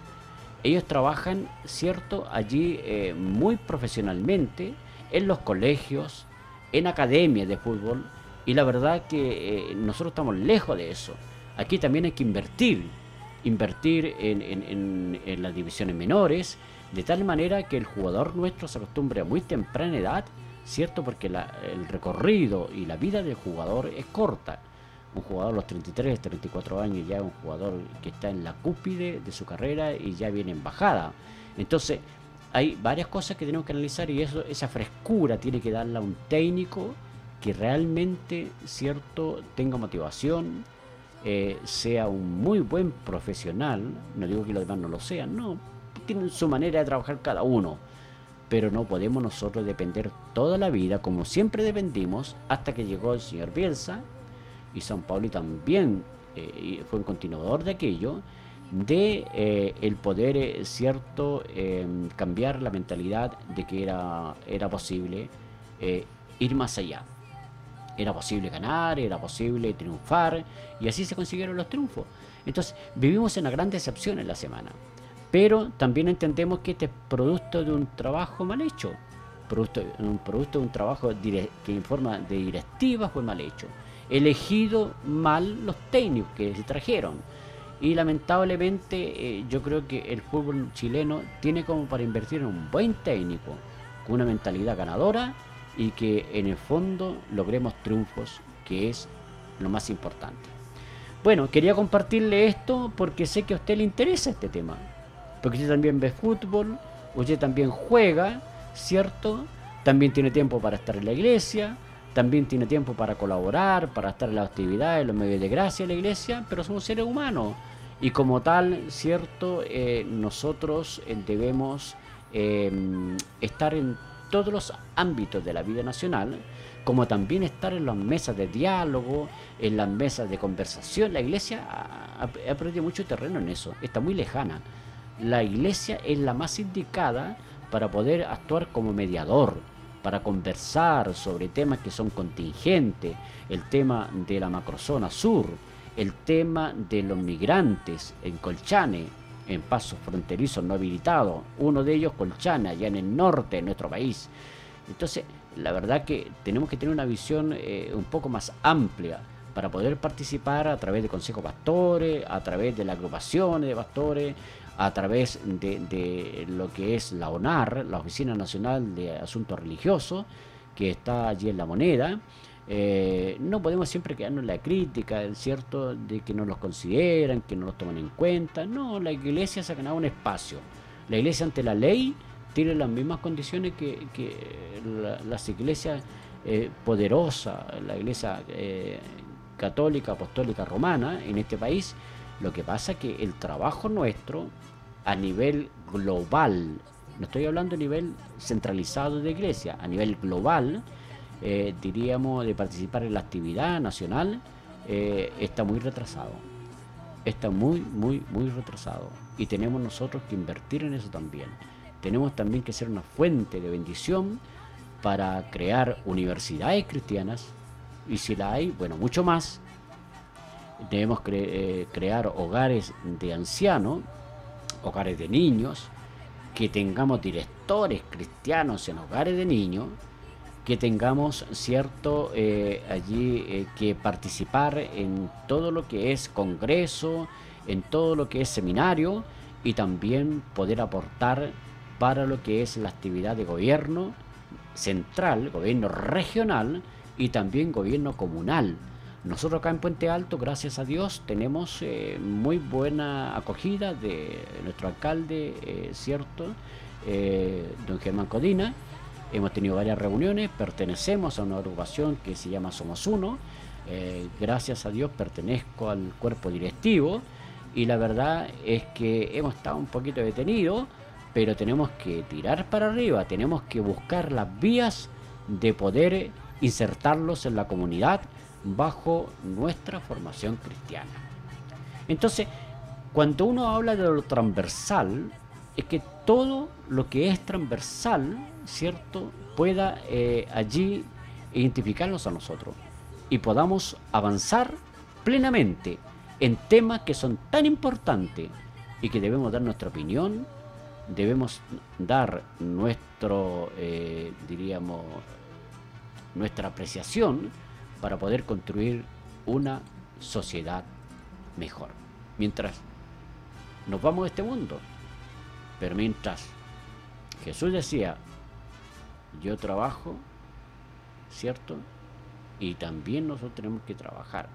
ellos trabajan, ¿cierto?, allí eh, muy profesionalmente, en los colegios, en academias de fútbol, y la verdad que eh, nosotros estamos lejos de eso. Aquí también hay que invertir, invertir en, las divisiones menores, de tal manera que el jugador nuestro se acostumbre a muy temprana edad, ¿cierto? Porque el recorrido y la vida del jugador es corta un jugador a los 33, 34 años, ya un jugador que está en la cúpide de su carrera y ya viene en bajada. Entonces, hay varias cosas que tenemos que analizar y eso, esa frescura tiene que darla un técnico que realmente, cierto, tenga motivación, eh, sea un muy buen profesional, no digo que los demás no lo sean, no, tienen su manera de trabajar cada uno, pero no podemos nosotros depender toda la vida, como siempre dependimos, hasta que llegó el señor Bielsa, y San Pauli también eh, fue un continuador de aquello, de eh, el poder eh, cierto em, cambiar la mentalidad de que era, era posible ir más allá. era posible ganar, era posible triunfar, y así se consiguieron los triunfos. Entonces, vivimos en una gran decepción en la semana, pero también entendemos que este es producto de un trabajo mal hecho, producto, un producto de un trabajo que en forma de directiva fue mal hecho, elegido mal los técnicos que se trajeron. Y lamentablemente eh, yo creo que el fútbol chileno tiene como para invertir en un buen técnico, con una mentalidad ganadora y que en el fondo logremos triunfos, que es lo más importante. Bueno, quería compartirle esto porque sé que a usted le interesa este tema, porque usted también ve fútbol, usted también juega, ¿cierto? También tiene tiempo para estar en la iglesia, también tiene tiempo para colaborar, para estar en las actividades, los medios de gracia de la iglesia, pero somos seres humanos. Y como tal, ¿cierto? Eh, nosotros eh, debemos eh, estar en todos los ámbitos de la vida nacional, como también estar en las mesas de diálogo, en las mesas de conversación. La iglesia ha, perdido mucho terreno en eso, está muy lejana. La iglesia es la más indicada para poder actuar como mediador, para conversar sobre temas que son contingentes, el tema de la macrozona sur, el tema de los migrantes en Colchane, en pasos fronterizos no habilitados, uno de ellos Colchana, allá en el norte de nuestro país. Entonces, la verdad que tenemos que tener una visión eh, un poco más amplia para poder participar a través de consejos pastores, a través de las agrupaciones de pastores, a través de, lo que es la ONAR, la Oficina Nacional de Asuntos Religiosos, que está allí en la moneda, eh, no podemos siempre quedarnos en la crítica, ¿cierto?, de que no los consideran, que no los toman en cuenta. No, la iglesia se ha ganado un espacio. La iglesia ante la ley tiene las mismas condiciones que, las iglesias eh, poderosas, la iglesia eh, católica, apostólica, romana en este país. Lo que pasa es que el trabajo nuestro a nivel global, no estoy hablando a nivel centralizado de iglesia, a nivel global, eh, diríamos, de participar en la actividad nacional, eh, está muy retrasado. Está muy, muy, muy retrasado. Y tenemos nosotros que invertir en eso también. Tenemos también que ser una fuente de bendición para crear universidades cristianas. Y si la hay, bueno, mucho más. Debemos eh, crear hogares de ancianos, hogares de niños, que tengamos directores cristianos en hogares de niños que tengamos cierto eh, allí eh, que participar en todo lo que es congreso, en todo lo que es seminario y también poder aportar para lo que es la actividad de gobierno central, gobierno regional y también gobierno comunal. Nosotros acá en Puente Alto, gracias a Dios, tenemos eh, muy buena acogida de nuestro alcalde, ¿cierto? don Germán Codina, Hemos tenido varias reuniones, pertenecemos a una agrupación que se llama Somos Uno. Eh, gracias a Dios pertenezco al cuerpo directivo y la verdad es que hemos estado un poquito detenidos, pero tenemos que tirar para arriba, tenemos que buscar las vías de poder insertarlos en la comunidad bajo nuestra formación cristiana. Entonces, cuando uno habla de lo transversal, es que todo lo que es transversal ¿cierto?, pueda eh, allí identificarnos a nosotros y podamos avanzar plenamente en temas que son tan importantes y que debemos dar nuestra opinión, debemos dar nuestro, eh, diríamos, nuestra apreciación para poder construir una sociedad mejor. Mientras nos vamos de este mundo, pero mientras Jesús decía, yo trabajo, ¿cierto? Y también nosotros tenemos que trabajar.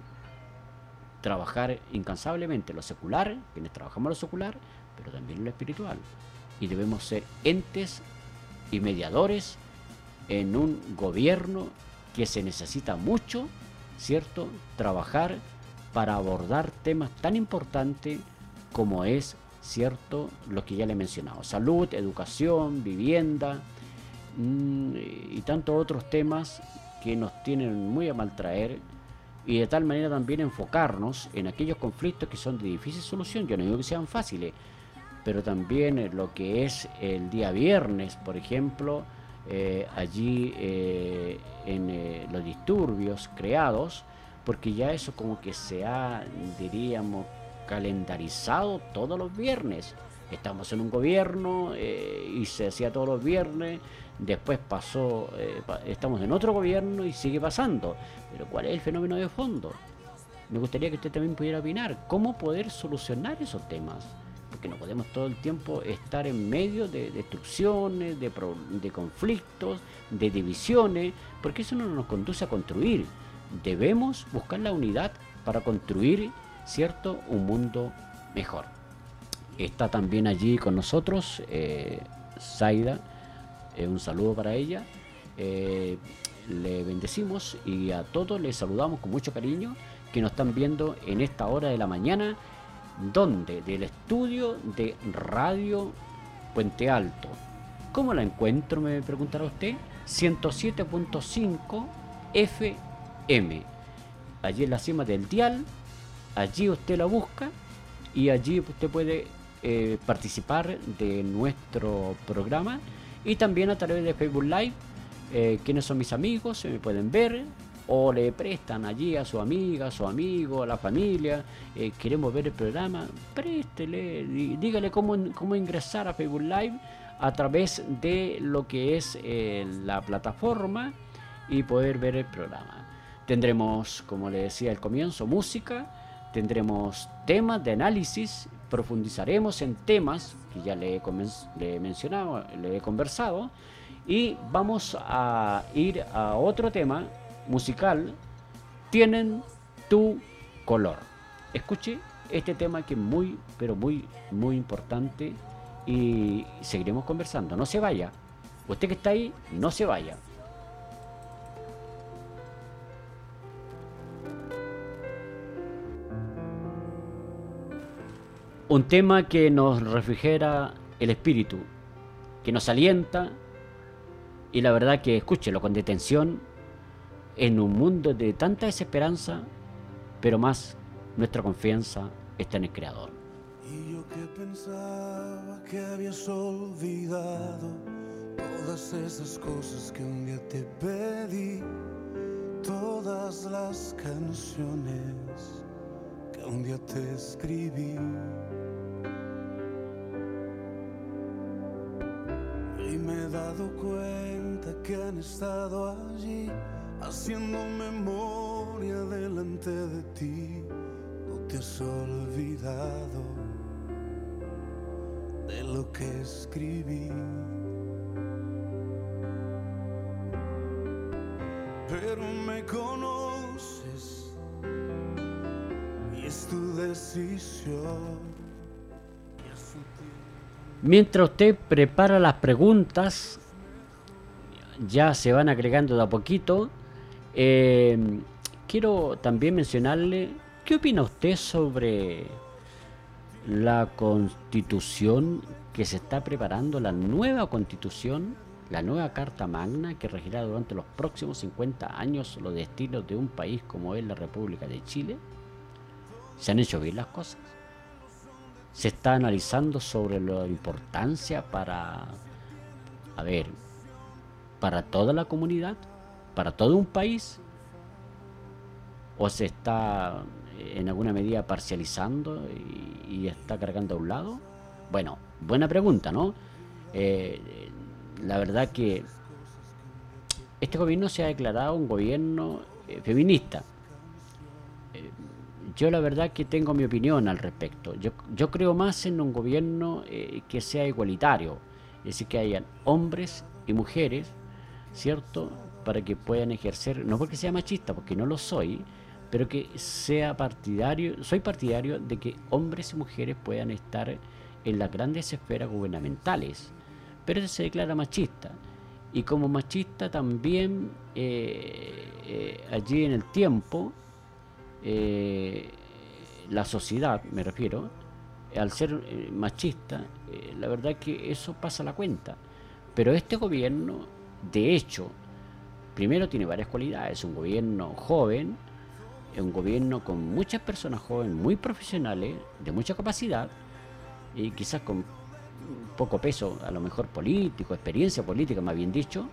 Trabajar incansablemente lo secular, quienes trabajamos lo secular, pero también lo espiritual. Y debemos ser entes y mediadores en un gobierno que se necesita mucho, ¿cierto? Trabajar para abordar temas tan importantes como es, ¿cierto? Lo que ya le he mencionado. Salud, educación, vivienda, Mm, y tantos otros temas que nos tienen muy a maltraer y de tal manera también enfocarnos en aquellos conflictos que son de difícil solución. Yo no digo que sean fáciles, pero también lo que es el día viernes, por ejemplo, eh, allí eh, en los disturbios creados, porque ya eso como que se ha, diríamos, calendarizado todos los viernes. Estamos en un gobierno y se hacía todos los viernes, después pasó, estamos en otro gobierno y sigue pasando. Pero ¿cuál es el fenómeno de fondo? Me gustaría que usted también pudiera opinar cómo poder solucionar esos temas porque no podemos todo el tiempo estar en medio de destrucciones, de, de conflictos, de divisiones, porque eso no nos conduce a construir. Debemos buscar la unidad para construir, ¿cierto?, un mundo mejor. Está también allí con nosotros eh, Zaida, eh, un saludo para ella. Eh, le bendecimos y a todos les saludamos con mucho cariño que nos están viendo en esta hora de la mañana ¿Dónde? Del estudio de Radio Puente Alto. ¿Cómo la encuentro? Me preguntará usted. 107.5 FM. Allí en la cima del dial. Allí usted la busca y allí usted puede eh, participar de nuestro programa y también a través de Facebook Live. Eh, quienes son mis amigos, se me pueden ver, o le prestan allí a su amiga, a su amigo, a la familia, eh, queremos ver el programa, préstele, dígale cómo, cómo ingresar a Facebook Live a través de lo que es eh, la plataforma y poder ver el programa. Tendremos, como le decía al comienzo, música, tendremos temas de análisis, profundizaremos en temas que ya le le he mencionado, le he conversado, y vamos a ir a otro tema musical tienen tu color. Escuche este tema que es muy, pero muy, muy importante y seguiremos conversando. No se vaya. Usted que está ahí, no se vaya. Un tema que nos refrigera el espíritu, que nos alienta y la verdad que escúchelo con detención en un mundo de tanta desesperanza, pero más nuestra confianza está en el Creador. Y yo que pensaba que habías olvidado todas esas cosas que un día te pedí, todas las canciones que un día te escribí. Y me he dado cuenta que han estado allí haciendo memoria delante de ti, no te has olvidado de lo que escribí. Pero me conoces y es tu decisión. Mientras usted prepara las preguntas, ya se van agregando de a poquito. Eh, quiero también mencionarle, ¿qué opina usted sobre la constitución que se está preparando, la nueva constitución, la nueva Carta Magna que regirá durante los próximos 50 años los destinos de un país como es la República de Chile? ¿Se han hecho bien las cosas? ¿Se está analizando sobre la importancia para, a ver, para toda la comunidad? Para todo un país? ¿O se está eh, en alguna medida parcializando y, está cargando a un lado? Bueno, buena pregunta, ¿no? Eh, la verdad que este gobierno se ha declarado un gobierno eh, feminista. yo la verdad que tengo mi opinión al respecto. Yo, yo creo más en un gobierno que sea igualitario, es decir, que hayan hombres y mujeres, ¿cierto? Para que puedan ejercer, no porque sea machista, porque no lo soy, pero que sea partidario, soy partidario de que hombres y mujeres puedan estar en las grandes esferas gubernamentales, pero se declara machista. Y como machista también eh, eh, allí en el tiempo, eh, la sociedad, me refiero, al ser machista, la verdad que eso pasa la cuenta. Pero este gobierno, de hecho, primero tiene varias cualidades, un gobierno joven, un gobierno con muchas personas jóvenes, muy profesionales, de mucha capacidad y quizás con poco peso, a lo mejor político, experiencia política, más bien dicho.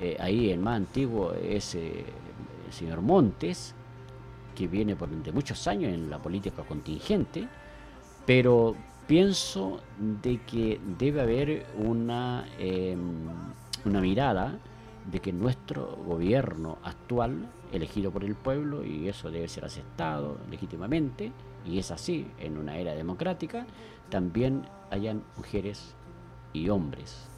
Eh, ahí el más antiguo es eh, el señor Montes, que viene por de muchos años en la política contingente, pero pienso de que debe haber una, em, una mirada de que nuestro gobierno actual, elegido por el pueblo, y eso debe ser aceptado legítimamente, y es así en una era democrática, también hayan mujeres y hombres,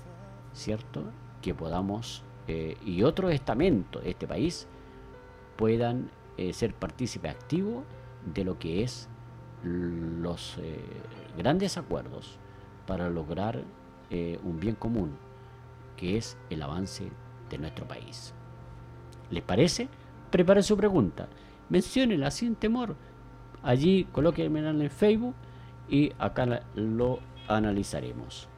¿cierto? Que podamos, eh, y otros estamentos de este país puedan eh, ser partícipe activo de lo que es los eh, grandes acuerdos para lograr un bien común, que es el avance de nuestro país. ¿Les parece? Prepare su pregunta, menciónela sin temor. Allí colóquenme en Facebook y acá lo analizaremos.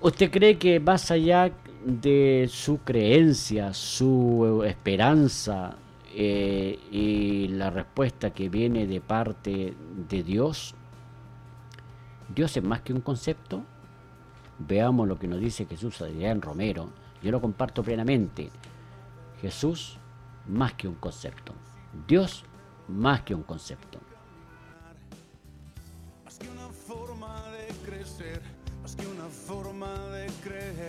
¿Usted cree que más allá de su creencia, su esperanza eh, y la respuesta que viene de parte de Dios, Dios es más que un concepto? Veamos lo que nos dice Jesús Adrián Romero. Yo lo comparto plenamente. Jesús más que un concepto. Dios más que un concepto. Más que una forma de crecer, más que una forma de creer.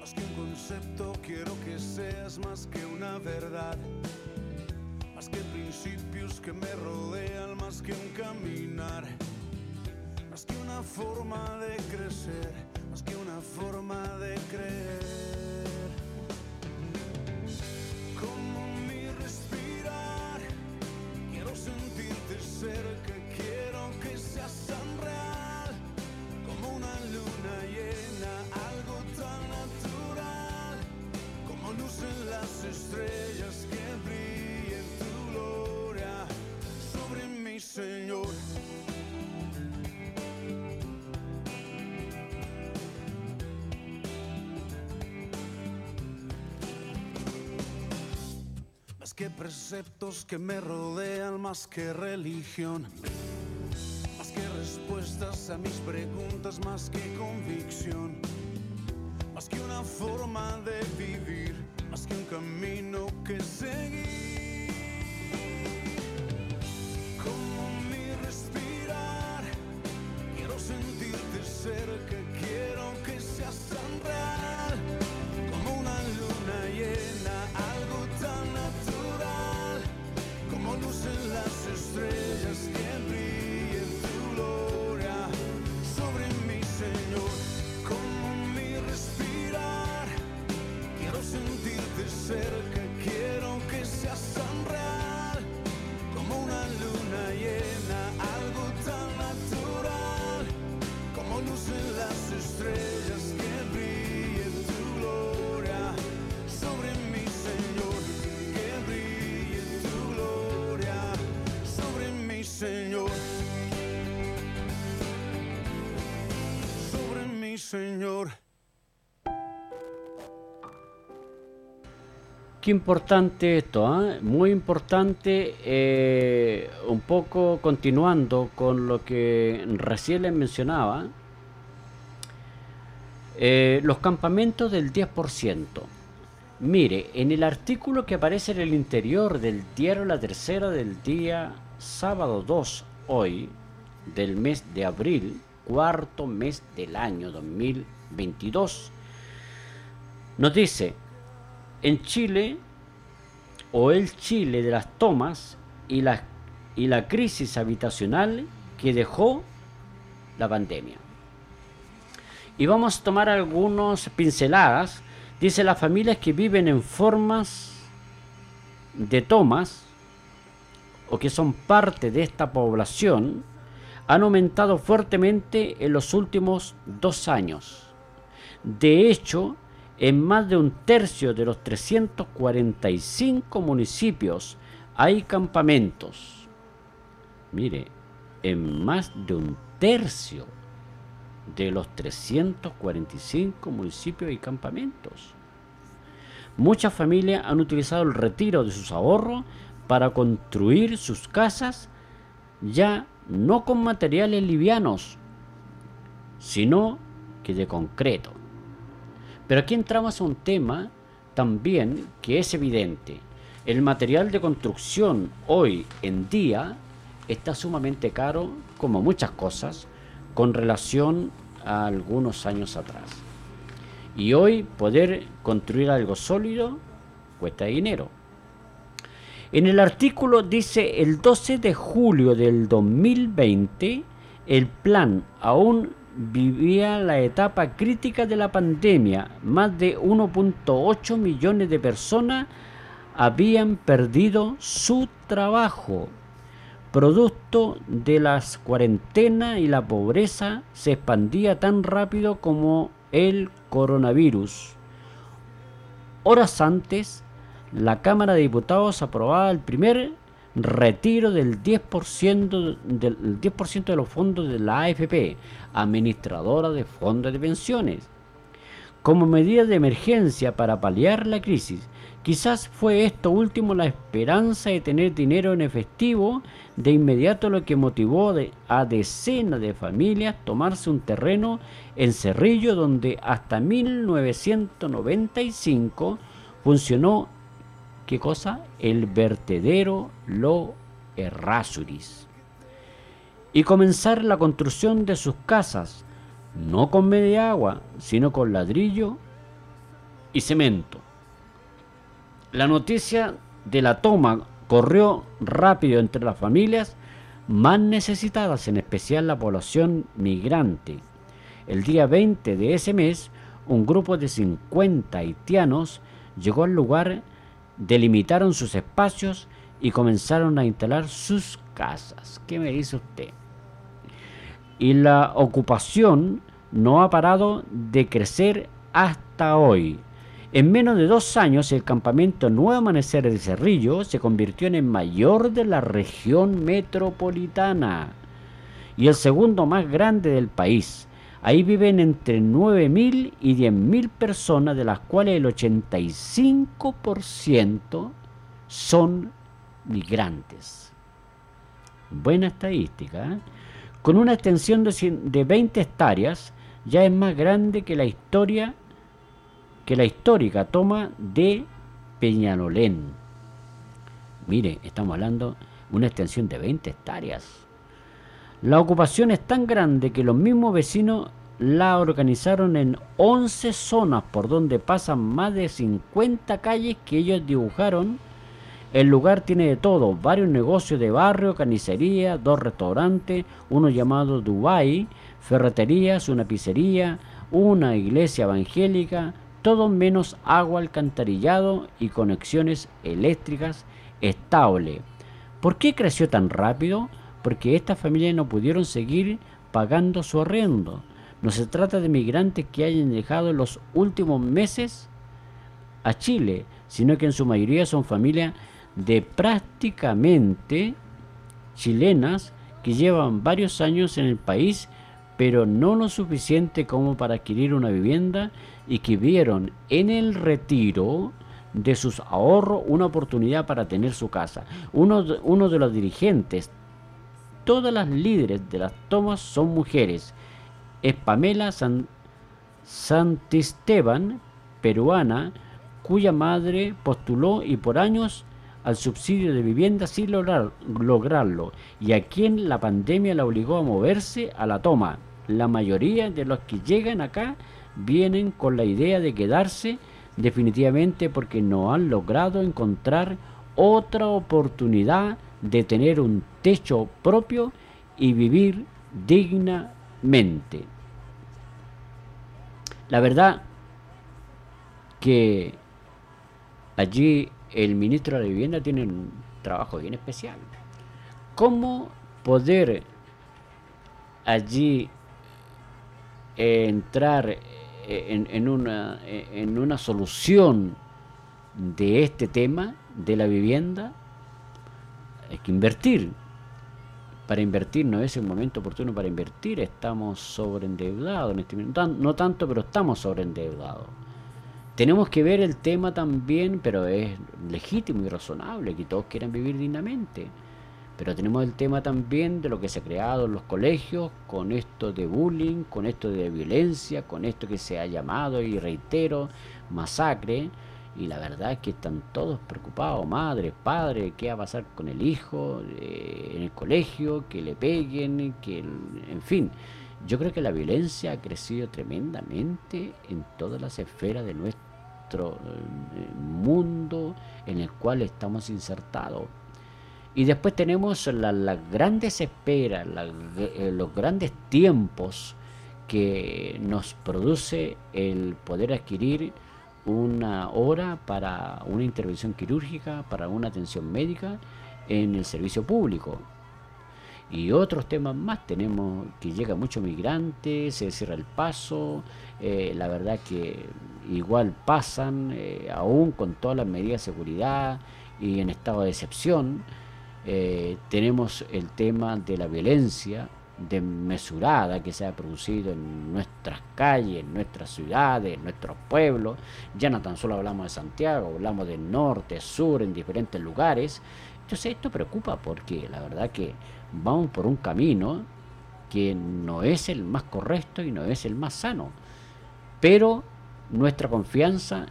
Más que un concepto, quiero que seas más que una verdad. Más que principios que me rodean, más que un caminar más que una forma de crecer, más que una forma de creer. Como mi respirar, quiero sentirte cerca, quiero que seas tan real, como una luna llena, en las estrellas que brillen tu gloria sobre mi Señor. que preceptos que me rodean más que religión, más que respuestas a mis preguntas, más que convicción, más que una forma de vivir, más que un camino que seguir. Como mi respirar, quiero sentirte cerca, quiero que seas tan real, como una luna llena, algo tan natural, como luz en las estrellas Señor. Qué importante esto, ¿ah? muy importante, eh, un poco continuando con lo que recién les mencionaba, eh, los campamentos del 10%. Mire, en el artículo que aparece en el interior del diario La Tercera del día sábado 2, hoy, del mes de abril, cuarto mes del año 2022, nos dice, en Chile, o el Chile de las tomas y la, y la crisis habitacional que dejó la pandemia. Y vamos a tomar algunas pinceladas. Dice las familias que viven en formas de tomas o que son parte de esta población han aumentado fuertemente en los últimos dos años. De hecho, en más de un tercio de los 345 municipios hay campamentos. Mire, en más de un tercio de los 345 municipios y campamentos. Muchas familias han utilizado el retiro de sus ahorros para construir sus casas ya no con materiales livianos, sino que de concreto. Pero aquí entramos a un tema también que es evidente. El material de construcción hoy en día está sumamente caro, como muchas cosas, con relación a algunos años atrás. Y hoy poder construir algo sólido cuesta dinero. En el artículo dice el 12 de julio del 2020, el plan aún vivía la etapa crítica de la pandemia. Más de 1.8 millones de personas habían perdido su trabajo. Producto de las cuarentenas y la pobreza se expandía tan rápido como el coronavirus. Horas antes, la Cámara de Diputados aprobaba el primer retiro del 10%, del 10 de los fondos de la AFP, administradora de fondos de pensiones. Como medida de emergencia para paliar la crisis, quizás fue esto último la esperanza de tener dinero en efectivo de inmediato lo que motivó a decenas de familias tomarse un terreno en Cerrillo donde hasta 1995 funcionó ¿Qué cosa? El vertedero Lo Errázuriz. Y comenzar la construcción de sus casas, no con media agua, sino con ladrillo y cemento. La noticia de la toma corrió rápido entre las familias más necesitadas, en especial la población migrante. El día 20 de ese mes, un grupo de 50 haitianos llegó al lugar delimitaron sus espacios y comenzaron a instalar sus casas. ¿Qué me dice usted? Y la ocupación no ha parado de crecer hasta hoy. En menos de dos años, el campamento Nuevo Amanecer de Cerrillo se convirtió en el mayor de la región metropolitana y el segundo más grande del país. Ahí viven entre 9.000 y 10.000 personas, de las cuales el 85% son migrantes. Buena estadística. ¿eh? Con una extensión de, de 20 hectáreas, ya es más grande que la historia que la histórica toma de Peñalolén. Mire, estamos hablando de una extensión de 20 hectáreas. La ocupación es tan grande que los mismos vecinos la organizaron en 11 zonas por donde pasan más de 50 calles que ellos dibujaron. El lugar tiene de todo, varios negocios de barrio, carnicería, dos restaurantes, uno llamado Dubai, ferreterías, una pizzería, una iglesia evangélica, todo menos agua alcantarillado y conexiones eléctricas estables. ¿Por qué creció tan rápido? Porque estas familias no pudieron seguir pagando su arrendo. No se trata de migrantes que hayan dejado los últimos meses a Chile, sino que en su mayoría son familias de prácticamente chilenas que llevan varios años en el país, pero no lo suficiente como para adquirir una vivienda y que vieron en el retiro de sus ahorros una oportunidad para tener su casa. Uno de los dirigentes todas las líderes de las tomas son mujeres. Es Pamela Santisteban, peruana, cuya madre postuló y por años al subsidio de vivienda sin lograr, lograrlo, y a quien la pandemia la obligó a moverse a la toma. La mayoría de los que llegan acá vienen con la idea de quedarse definitivamente porque no han logrado encontrar otra oportunidad de tener un techo propio y vivir dignamente. La verdad que allí el ministro de la Vivienda tiene un trabajo bien especial. ¿Cómo poder allí entrar en, una, en una solución de este tema de la vivienda? hay que invertir. Para invertir, no es el momento oportuno para invertir, estamos sobreendeudados en este no tanto, pero estamos sobreendeudados. Tenemos que ver el tema también, pero es legítimo y razonable que todos quieran vivir dignamente. Pero tenemos el tema también de lo que se ha creado en los colegios con esto de bullying, con esto de violencia, con esto que se ha llamado, y reitero, masacre y la verdad es que están todos preocupados, madre, padre, qué va a pasar con el hijo eh, en el colegio, que le peguen, que en fin. Yo creo que la violencia ha crecido tremendamente en todas las esferas de nuestro eh, mundo en el cual estamos insertados. Y después tenemos las grandes esperas, eh, los grandes tiempos que nos produce el poder adquirir una hora para una intervención quirúrgica, para una atención médica en el servicio público. Y otros temas más, tenemos que llega mucho migrante, se cierra el paso, eh, la verdad que igual pasan, eh, aún con todas las medidas de seguridad y en estado de excepción. Eh, tenemos el tema de la violencia, desmesurada que se ha producido en nuestras calles, en nuestras ciudades, en nuestros pueblos. Ya no tan solo hablamos de Santiago, hablamos del norte, sur, en diferentes lugares. Entonces esto preocupa porque la verdad que vamos por un camino que no es el más correcto y no es el más sano. Pero nuestra confianza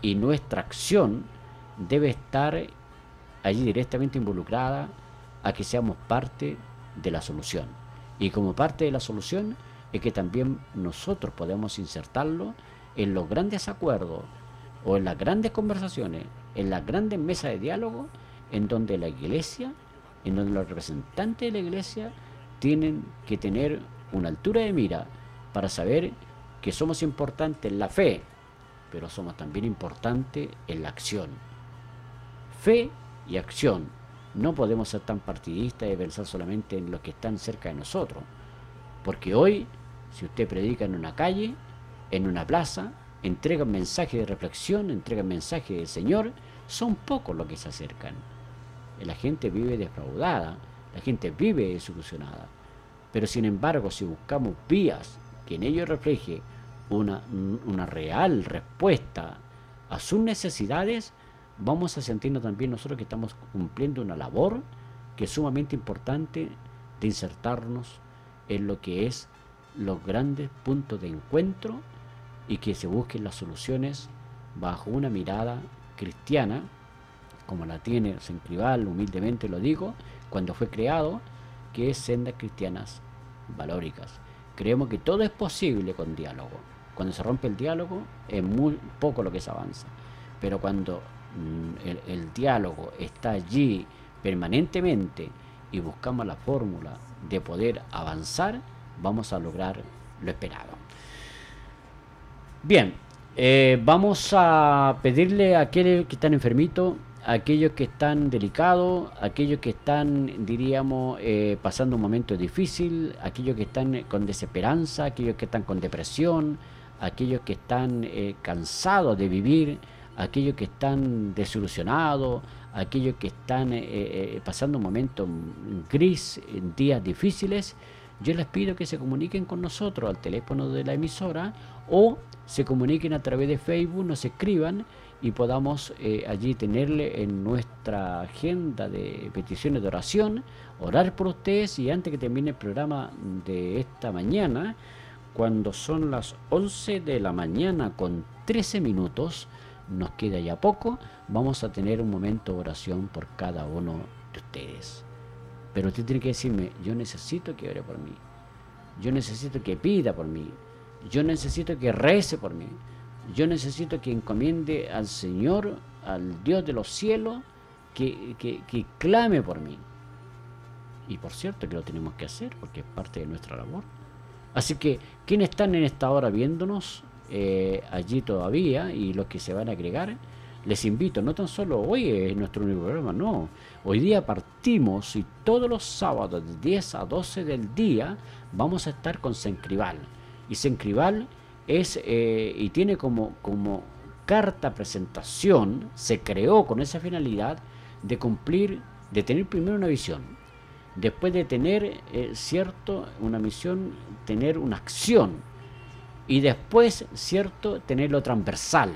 y nuestra acción debe estar allí directamente involucrada a que seamos parte de la solución. Y como parte de la solución es que también nosotros podemos insertarlo en los grandes acuerdos o en las grandes conversaciones, en las grandes mesas de diálogo, en donde la iglesia, en donde los representantes de la iglesia tienen que tener una altura de mira para saber que somos importantes en la fe, pero somos también importantes en la acción. Fe y acción no podemos ser tan partidistas y pensar solamente en los que están cerca de nosotros. Porque hoy, si usted predica en una calle, en una plaza, entrega un mensaje de reflexión, entrega un mensaje del Señor, son pocos los que se acercan. La gente vive defraudada, la gente vive desilusionada. Pero sin embargo, si buscamos vías que en ello refleje una, una real respuesta a sus necesidades, vamos a sentirnos también nosotros que estamos cumpliendo una labor que es sumamente importante de insertarnos en lo que es los grandes puntos de encuentro y que se busquen las soluciones bajo una mirada cristiana, como la tiene Sencribal, humildemente lo digo, cuando fue creado, que es sendas cristianas valóricas. Creemos que todo es posible con diálogo. Cuando se rompe el diálogo es muy poco lo que se avanza. Pero cuando Mm, el, diálogo está allí permanentemente y buscamos la fórmula de poder avanzar, vamos a lograr lo esperado. Bien, eh, vamos a pedirle a aquellos que están enfermitos, a aquellos que están delicados, a aquellos que están, diríamos, eh, pasando un momento difícil, aquellos que están con desesperanza, aquellos que están con depresión, aquellos que están eh, cansados de vivir, aquellos que están desilusionados, aquellos que están eh, eh, pasando un momento gris, en días difíciles, yo les pido que se comuniquen con nosotros al teléfono de la emisora o se comuniquen a través de Facebook, nos escriban y podamos eh, allí tenerle en nuestra agenda de peticiones de oración, orar por ustedes y antes que termine el programa de esta mañana, cuando son las 11 de la mañana con 13 minutos, nos queda ya poco, vamos a tener un momento de oración por cada uno de ustedes. Pero usted tiene que decirme, yo necesito que ore por mí, yo necesito que pida por mí, yo necesito que rece por mí, yo necesito que encomiende al Señor, al Dios de los cielos, que, que clame por mí. Y por cierto que lo tenemos que hacer porque es parte de nuestra labor. Así que, quienes están en esta hora viéndonos, eh, allí todavía y los que se van a agregar, les invito, no tan solo hoy es nuestro único programa, no. Hoy día partimos y todos los sábados de 10 a 12 del día vamos a estar con Sencribal. Y Sencribal es eh, y tiene como, como carta presentación, se creó con esa finalidad de cumplir, de tener primero una visión, después de tener, eh, cierto, una misión, tener una acción. Y después, cierto, tener lo transversal.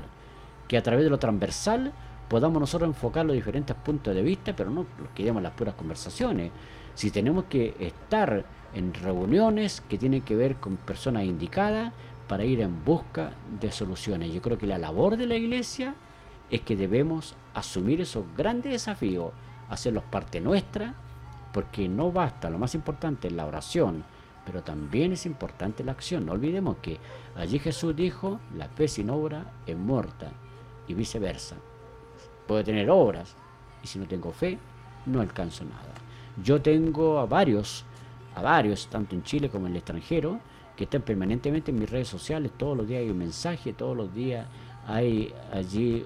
Que a través de lo transversal podamos nosotros enfocar los diferentes puntos de vista, pero no los que las puras conversaciones. Si tenemos que estar en reuniones que tienen que ver con personas indicadas para ir en busca de soluciones. Yo creo que la labor de la iglesia es que debemos asumir esos grandes desafíos, hacerlos parte nuestra, porque no basta, lo más importante es la oración, pero también es importante la acción. No olvidemos que allí Jesús dijo, la fe sin obra es muerta y viceversa. Puede tener obras y si no tengo fe, no alcanzo nada. Yo tengo a varios, a varios, tanto en Chile como en el extranjero, que están permanentemente en mis redes sociales, todos los días hay un mensaje, todos los días hay allí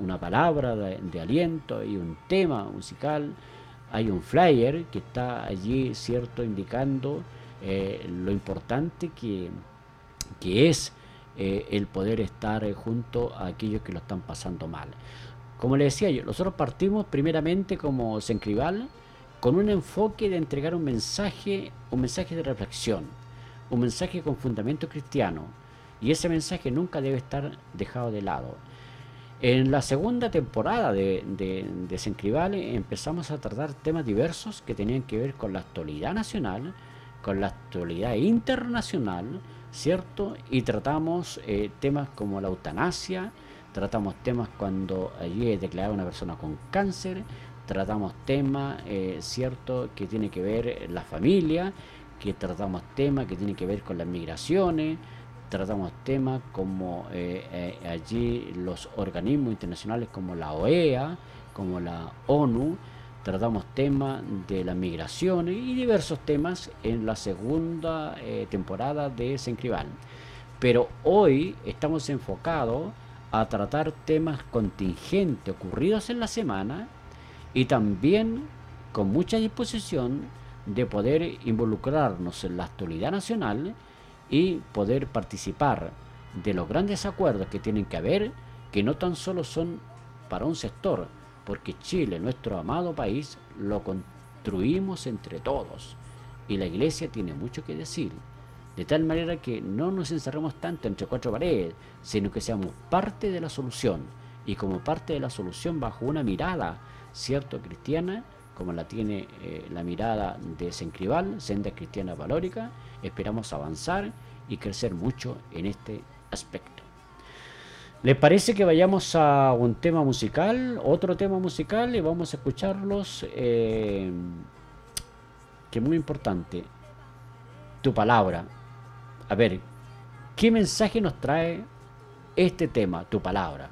una palabra de, aliento, hay un tema musical, hay un flyer que está allí, cierto, indicando eh, lo importante que, que es eh, el poder estar junto a aquellos que lo están pasando mal. Como le decía yo, nosotros partimos primeramente como Sencribal con un enfoque de entregar un mensaje, un mensaje de reflexión, un mensaje con fundamento cristiano, y ese mensaje nunca debe estar dejado de lado. En la segunda temporada de, de, de empezamos a tratar temas diversos que tenían que ver con la actualidad nacional, con la actualidad internacional, ¿cierto? Y tratamos eh, temas como la eutanasia, tratamos temas cuando allí es declarada una persona con cáncer, tratamos temas, eh, ¿cierto?, que tiene que ver la familia, que tratamos temas que tienen que ver con las migraciones, tratamos temas como eh, allí los organismos internacionales como la OEA, como la ONU, tratamos temas de las migraciones y diversos temas en la segunda eh, temporada de Sencribal. Pero hoy estamos enfocados a tratar temas contingentes ocurridos en la semana y también con mucha disposición de poder involucrarnos en la actualidad nacional y poder participar de los grandes acuerdos que tienen que haber, que no tan solo son para un sector, porque Chile, nuestro amado país, lo construimos entre todos y la iglesia tiene mucho que decir. De tal manera que no nos encerremos tanto entre cuatro paredes, sino que seamos parte de la solución y como parte de la solución bajo una mirada, cierto, cristiana, como la tiene eh, la mirada de Sencribal, Senda Cristiana Valórica, esperamos avanzar y crecer mucho en este aspecto. ¿Les parece que vayamos a un tema musical? Otro tema musical y vamos a escucharlos. Eh, que muy importante. Tu palabra. A ver, ¿qué mensaje nos trae este tema, tu palabra?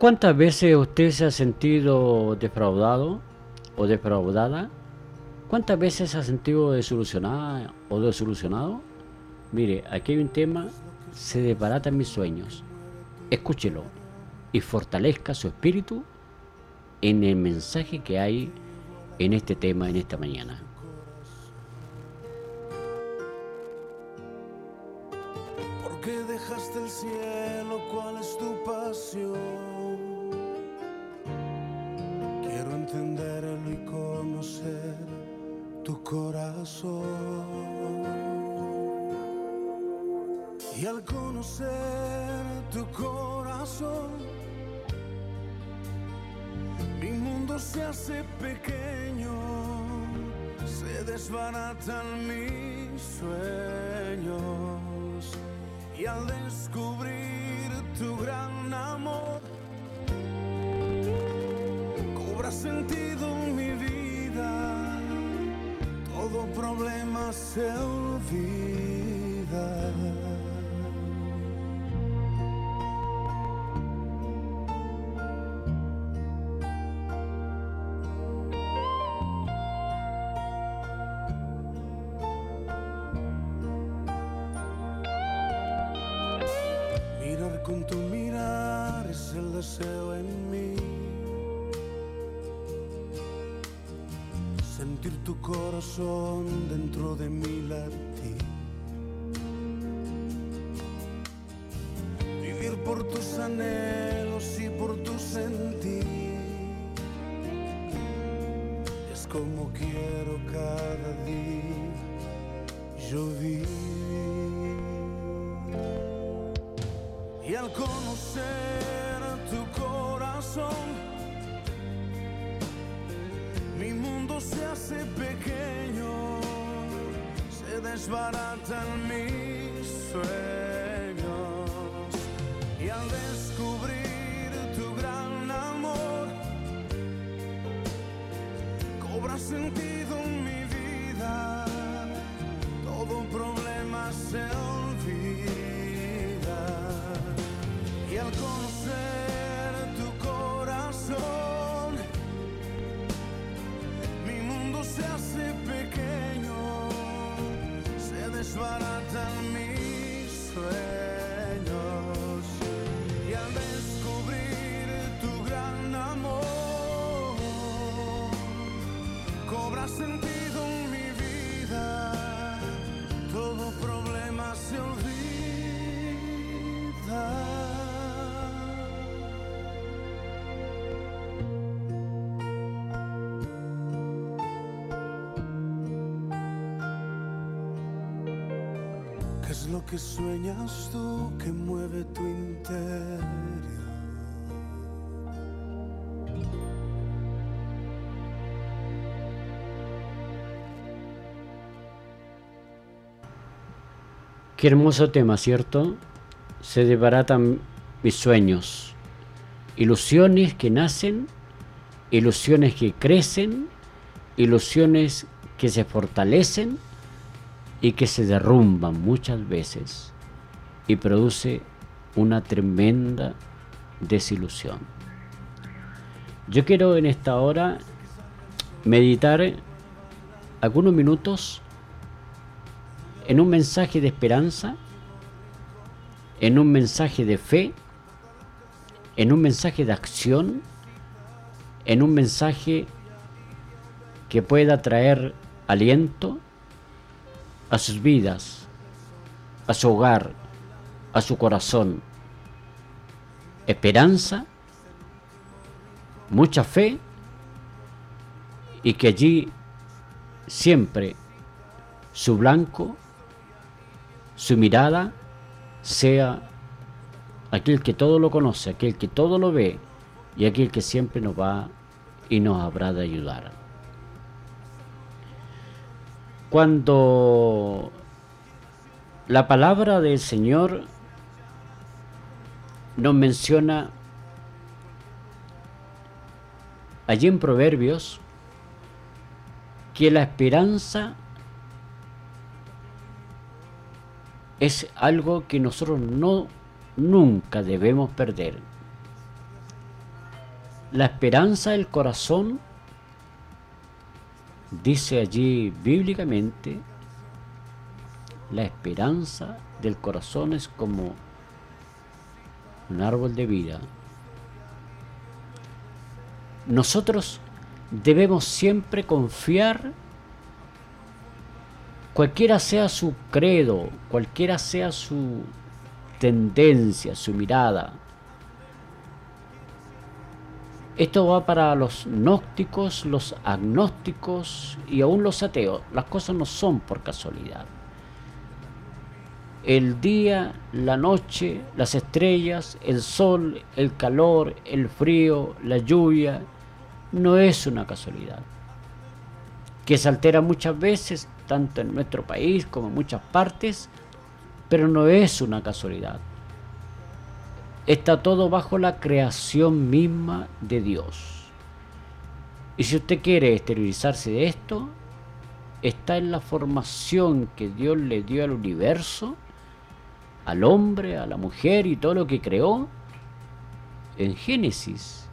¿Cuántas veces usted se ha sentido defraudado o defraudada? ¿Cuántas veces se ha sentido desilusionada o desilusionado? Mire, aquí hay un tema, se desbaratan mis sueños. Escúchelo y fortalezca su espíritu en el mensaje que hay en este tema en esta mañana. Que sueñas tú que mueve tu interior? Qué hermoso tema, ¿cierto? Se desbaratan mis sueños, ilusiones que nacen, ilusiones que crecen, ilusiones que se fortalecen y que se derrumban muchas veces y produce una tremenda desilusión. Yo quiero en esta hora meditar algunos minutos en un mensaje de esperanza, en un mensaje de fe, en un mensaje de acción, en un mensaje que pueda traer aliento a sus vidas, a su hogar, a su corazón. Esperanza, mucha fe y que allí siempre su blanco su mirada sea aquel que todo lo conoce, aquel que todo lo ve y aquel que siempre nos va y nos habrá de ayudar. Cuando la palabra del Señor nos menciona allí en Proverbios que la esperanza es algo que nosotros no nunca debemos perder. La esperanza del corazón, dice allí bíblicamente, la esperanza del corazón es como un árbol de vida. Nosotros debemos siempre confiar cualquiera sea su credo, cualquiera sea su tendencia, su mirada. Esto va para los gnósticos, los agnósticos y aún los ateos. Las cosas no son por casualidad. El día, la noche, las estrellas, el sol, el calor, el frío, la lluvia, no es una casualidad. Que se altera muchas veces, tanto en nuestro país como en muchas partes, pero no es una casualidad. Está todo bajo la creación misma de Dios. Y si usted quiere exteriorizarse de esto, está en la formación que Dios le dio al universo, al hombre, a la mujer y todo lo que creó en Génesis.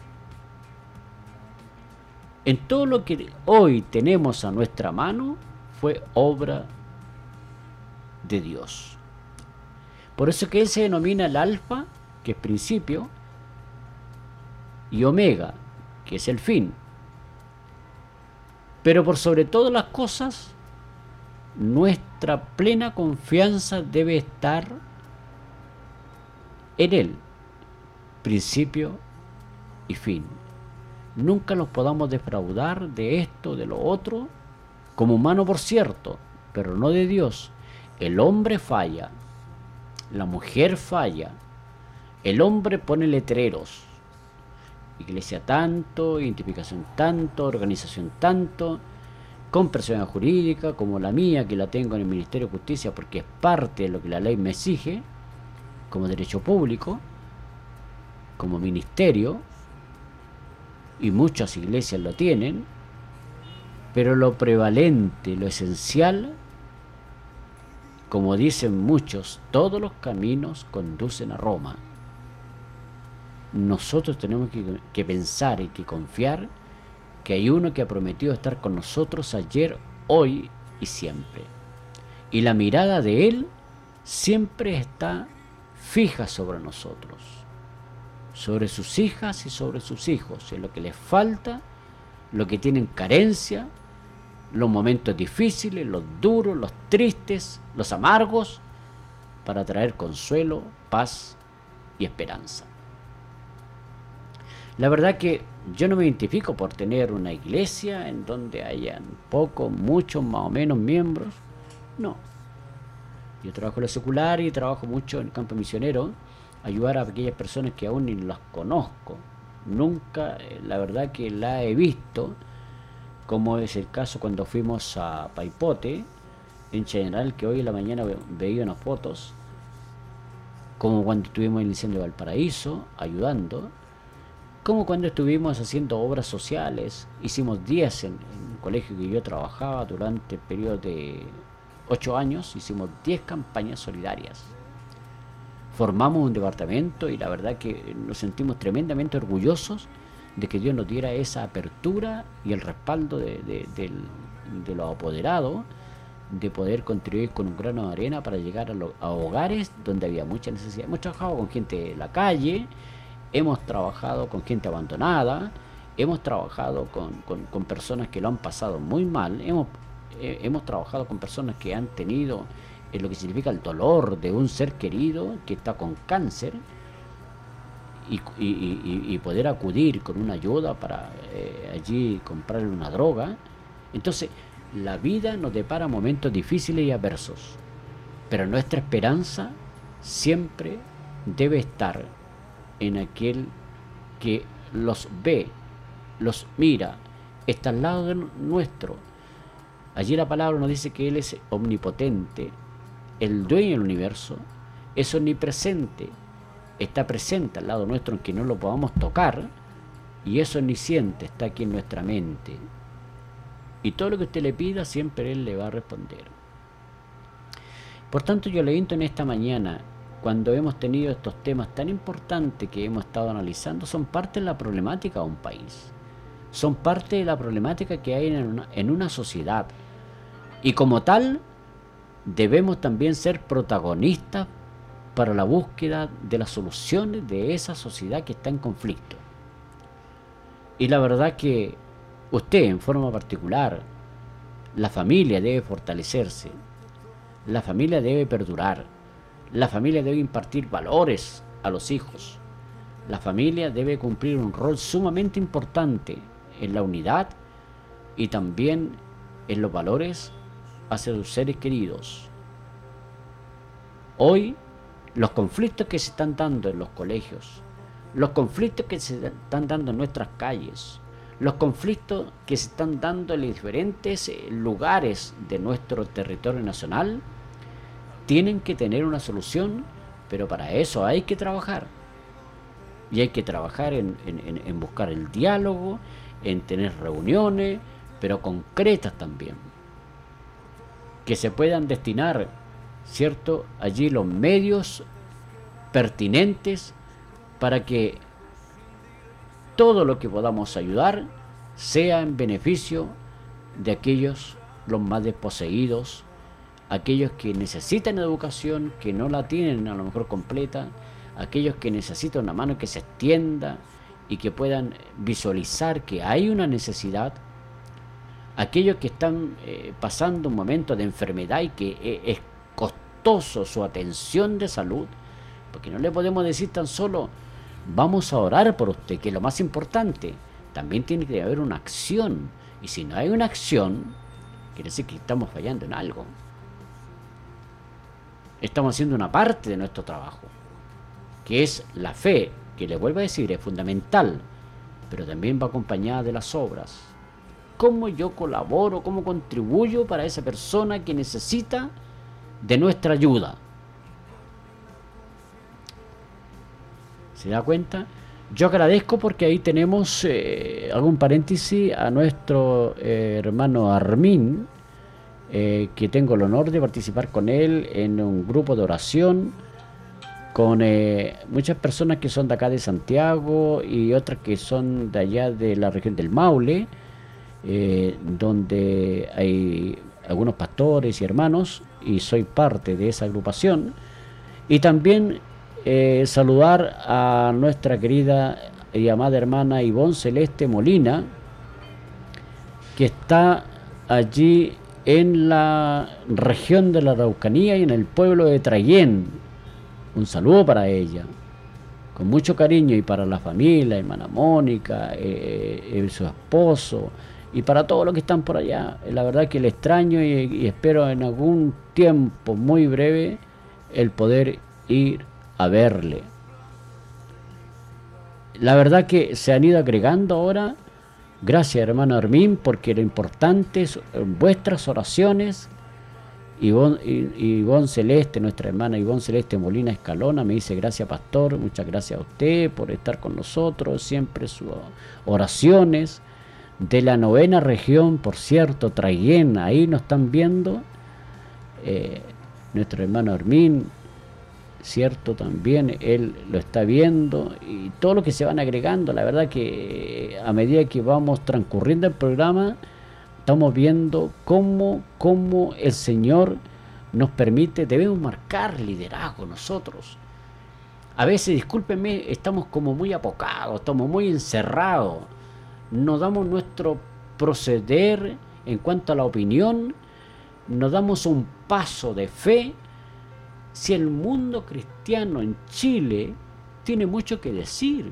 En todo lo que hoy tenemos a nuestra mano, fue obra de Dios. Por eso que Él se denomina el alfa, que es principio, y omega, que es el fin. Pero por sobre todas las cosas, nuestra plena confianza debe estar en Él, principio y fin. Nunca nos podamos defraudar de esto, de lo otro, como humano por cierto, pero no de Dios. El hombre falla, la mujer falla, el hombre pone letreros, iglesia tanto, identificación tanto, organización tanto, con personalidad jurídica como la mía, que la tengo en el Ministerio de Justicia porque es parte de lo que la ley me exige, como derecho público, como ministerio, y muchas iglesias lo tienen, pero lo prevalente, lo esencial, como dicen muchos, todos los caminos conducen a Roma. Nosotros tenemos que, pensar y que confiar que hay uno que ha prometido estar con nosotros ayer, hoy y siempre. Y la mirada de Él siempre está fija sobre nosotros, sobre sus hijas y sobre sus hijos, en lo que les falta, lo que tienen carencia, los momentos difíciles, los duros, los tristes, los amargos, para traer consuelo, paz y esperanza. La verdad que yo no me identifico por tener una iglesia en donde hayan pocos, muchos, más o menos miembros. No. Yo trabajo en lo secular y trabajo mucho en el campo misionero, ayudar a aquellas personas que aún ni las conozco. Nunca, eh, la verdad que la he visto, como es el caso cuando fuimos a Paipote, en general, que hoy en la mañana veía unas fotos, como cuando estuvimos en el incendio de Valparaíso, ayudando, como cuando estuvimos haciendo obras sociales, hicimos 10 en, en el colegio que yo trabajaba durante el periodo de 8 años, hicimos 10 campañas solidarias. Formamos un departamento y la verdad que nos sentimos tremendamente orgullosos de que Dios nos diera esa apertura y el respaldo de, de, de los apoderados de poder contribuir con un grano de arena para llegar a, lo, a, hogares donde había mucha necesidad. Hemos trabajado con gente de la calle, hemos trabajado con gente abandonada, hemos trabajado con, personas que lo han pasado muy mal, hemos, eh, hemos trabajado con personas que han tenido eh, lo que significa el dolor de un ser querido que está con cáncer y poder acudir con una ayuda para eh, allí comprarle una droga. Entonces, la vida nos depara momentos difíciles y adversos, pero nuestra esperanza siempre debe estar en aquel que los ve, los mira, está al lado de nuestro. Allí la palabra nos dice que Él es omnipotente, el dueño del universo, es omnipresente, está presente al lado nuestro aunque no lo podamos tocar, y es omnisciente, está aquí en nuestra mente. Y todo lo que usted le pida, siempre Él le va a responder. Por tanto, yo le invito en esta mañana, cuando hemos tenido estos temas tan importantes que hemos estado analizando, son parte de la problemática de un país. Son parte de la problemática que hay en una, en una sociedad. Y como tal, debemos también ser protagonistas para la búsqueda de las soluciones de esa sociedad que está en conflicto. Y la verdad que usted en forma particular, la familia debe fortalecerse, la familia debe perdurar, la familia debe impartir valores a los hijos, la familia debe cumplir un rol sumamente importante en la unidad y también en los valores hacia sus seres queridos. Hoy, los conflictos que se están dando en los colegios, los conflictos que se están dando en nuestras calles, los conflictos que se están dando en diferentes lugares de nuestro territorio nacional, tienen que tener una solución, pero para eso hay que trabajar. Y hay que trabajar en, buscar el diálogo, en tener reuniones, pero concretas también que se puedan destinar, ¿cierto?, allí los medios pertinentes para que todo lo que podamos ayudar sea en beneficio de aquellos los más desposeídos, aquellos que necesitan educación, que no la tienen a lo mejor completa, aquellos que necesitan una mano que se extienda y que puedan visualizar que hay una necesidad aquellos que están eh, pasando un momento de enfermedad y que eh, es costoso su atención de salud, porque no le podemos decir tan solo, vamos a orar por usted, que es lo más importante, también tiene que haber una acción, y si no hay una acción, quiere decir que estamos fallando en algo. Estamos haciendo una parte de nuestro trabajo, que es la fe, que le vuelvo a decir, es fundamental, pero también va acompañada de las obras cómo yo colaboro, cómo contribuyo para esa persona que necesita de nuestra ayuda. ¿Se da cuenta? Yo agradezco porque ahí tenemos eh, algún paréntesis a nuestro eh, hermano Armin, eh, que tengo el honor de participar con él en un grupo de oración con eh, muchas personas que son de acá de Santiago y otras que son de allá de la región del Maule eh, donde hay algunos pastores y hermanos, y soy parte de esa agrupación. Y también saludar a nuestra querida y amada hermana Ivonne Celeste Molina, que está allí en la región de la Araucanía y en el pueblo de Trayén. Un saludo para ella, con mucho cariño y para la familia, hermana Mónica, eh, su esposo, y para todos los que están por allá. La verdad que le extraño y, espero en algún tiempo muy breve el poder ir a verle. La verdad que se han ido agregando ahora. Gracias hermano Armín, porque lo importante es vuestras oraciones. Ivonne, Celeste, nuestra hermana Ivonne Celeste Molina Escalona, me dice gracias pastor, muchas gracias a usted por estar con nosotros, siempre sus oraciones de la novena región, por cierto, Traiguén, ahí nos están viendo, eh, nuestro hermano Hermín, cierto, también él lo está viendo, y todo lo que se van agregando, la verdad que a medida que vamos transcurriendo el programa, estamos viendo cómo, cómo el Señor nos permite, debemos marcar liderazgo nosotros. A veces, discúlpenme, estamos como muy apocados, estamos muy encerrados nos damos nuestro proceder en cuanto a la opinión, nos damos un paso de fe, si el mundo cristiano en Chile tiene mucho que decir.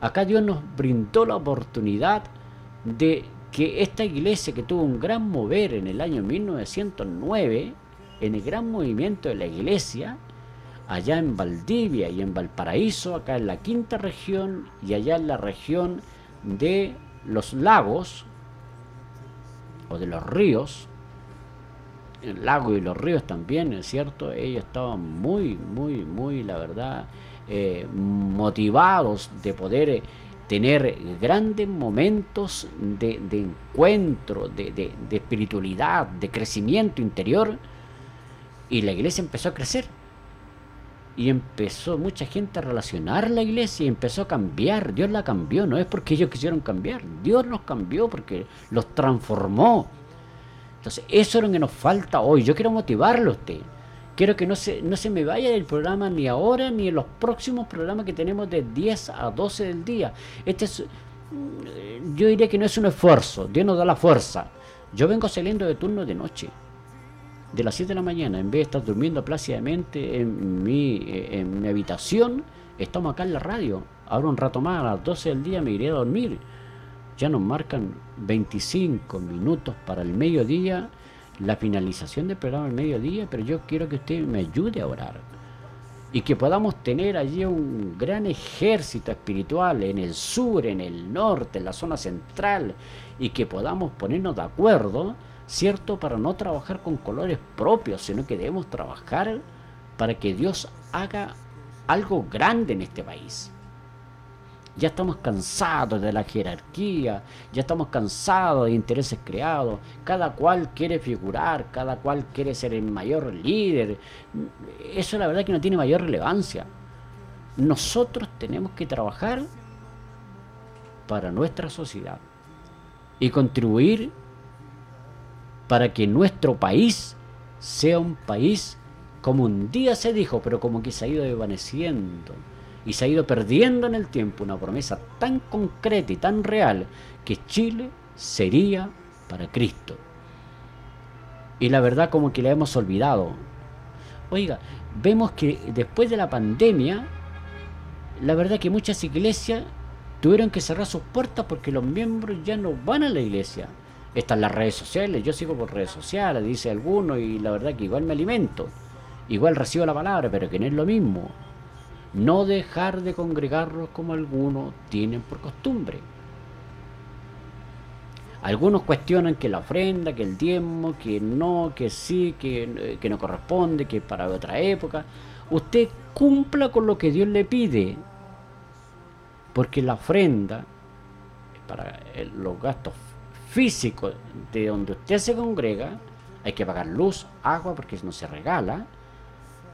Acá Dios nos brindó la oportunidad de que esta iglesia que tuvo un gran mover en el año 1909, en el gran movimiento de la iglesia, allá en Valdivia y en Valparaíso, acá en la quinta región y allá en la región de los lagos o de los ríos, el lago y los ríos también, es cierto, ellos estaban muy, muy, muy, la verdad, eh, motivados de poder eh, tener grandes momentos de, encuentro, de, de, espiritualidad, de crecimiento interior, y la iglesia empezó a crecer y empezó mucha gente a relacionar la iglesia y empezó a cambiar. Dios la cambió, no es porque ellos quisieron cambiar, Dios los cambió porque los transformó. Entonces, eso es lo que nos falta hoy. Yo quiero motivarlo a usted. Quiero que no se, no se me vaya del programa ni ahora ni en los próximos programas que tenemos de 10 a 12 del día. Este es, yo diría que no es un esfuerzo, Dios nos da la fuerza. Yo vengo saliendo de turno de noche de las 7 de la mañana, en vez de estar durmiendo plácidamente en mi, eh, en mi habitación, estamos acá en la radio. Ahora un rato más, a las 12 del día me iré a dormir. Ya nos marcan 25 minutos para el mediodía, la finalización del programa del mediodía, pero yo quiero que usted me ayude a orar. Y que podamos tener allí un gran ejército espiritual en el sur, en el norte, en la zona central, y que podamos ponernos de acuerdo ¿cierto? Para no trabajar con colores propios, sino que debemos trabajar para que Dios haga algo grande en este país. Ya estamos cansados de la jerarquía, ya estamos cansados de intereses creados, cada cual quiere figurar, cada cual quiere ser el mayor líder. Eso la verdad que no tiene mayor relevancia. Nosotros tenemos que trabajar para nuestra sociedad y contribuir para que nuestro país sea un país como un día se dijo, pero como que se ha ido desvaneciendo y se ha ido perdiendo en el tiempo una promesa tan concreta y tan real que Chile sería para Cristo. Y la verdad como que la hemos olvidado. Oiga, vemos que después de la pandemia, la verdad que muchas iglesias tuvieron que cerrar sus puertas porque los miembros ya no van a la iglesia están las redes sociales, yo sigo por redes sociales, dice alguno, y la verdad que igual me alimento, igual recibo la palabra, pero que no es lo mismo. No dejar de congregarnos como algunos tienen por costumbre. Algunos cuestionan que la ofrenda, que el diezmo, que no, que sí, que, que no corresponde, que para otra época. Usted cumpla con lo que Dios le pide, porque la ofrenda para los gastos físico de donde usted se congrega, hay que pagar luz, agua, porque no se regala,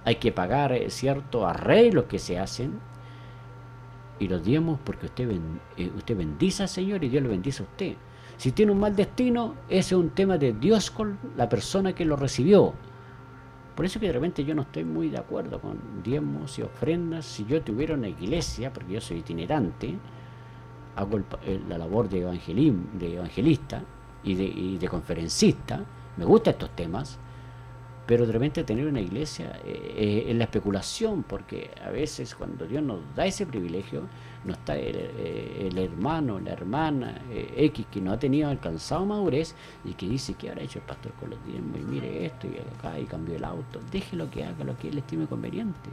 hay que pagar eh, ciertos arreglos que se hacen, y los diemos porque usted, eh, usted bendice al Señor y Dios lo bendice a usted. Si tiene un mal destino, ese es un tema de Dios con la persona que lo recibió. Por eso que de repente yo no estoy muy de acuerdo con diezmos y ofrendas. Si yo tuviera una iglesia, porque yo soy itinerante, hago la labor de, de evangelista y de, conferencista, me gustan estos temas, pero de repente tener una iglesia eh, eh, en la especulación, porque a veces cuando Dios nos da ese privilegio, no está eh, el, hermano, la hermana X que no ha tenido alcanzado madurez y que dice que habrá hecho el pastor con los diezmos y mire esto y acá y cambió el auto, déjelo que haga lo que él estime conveniente.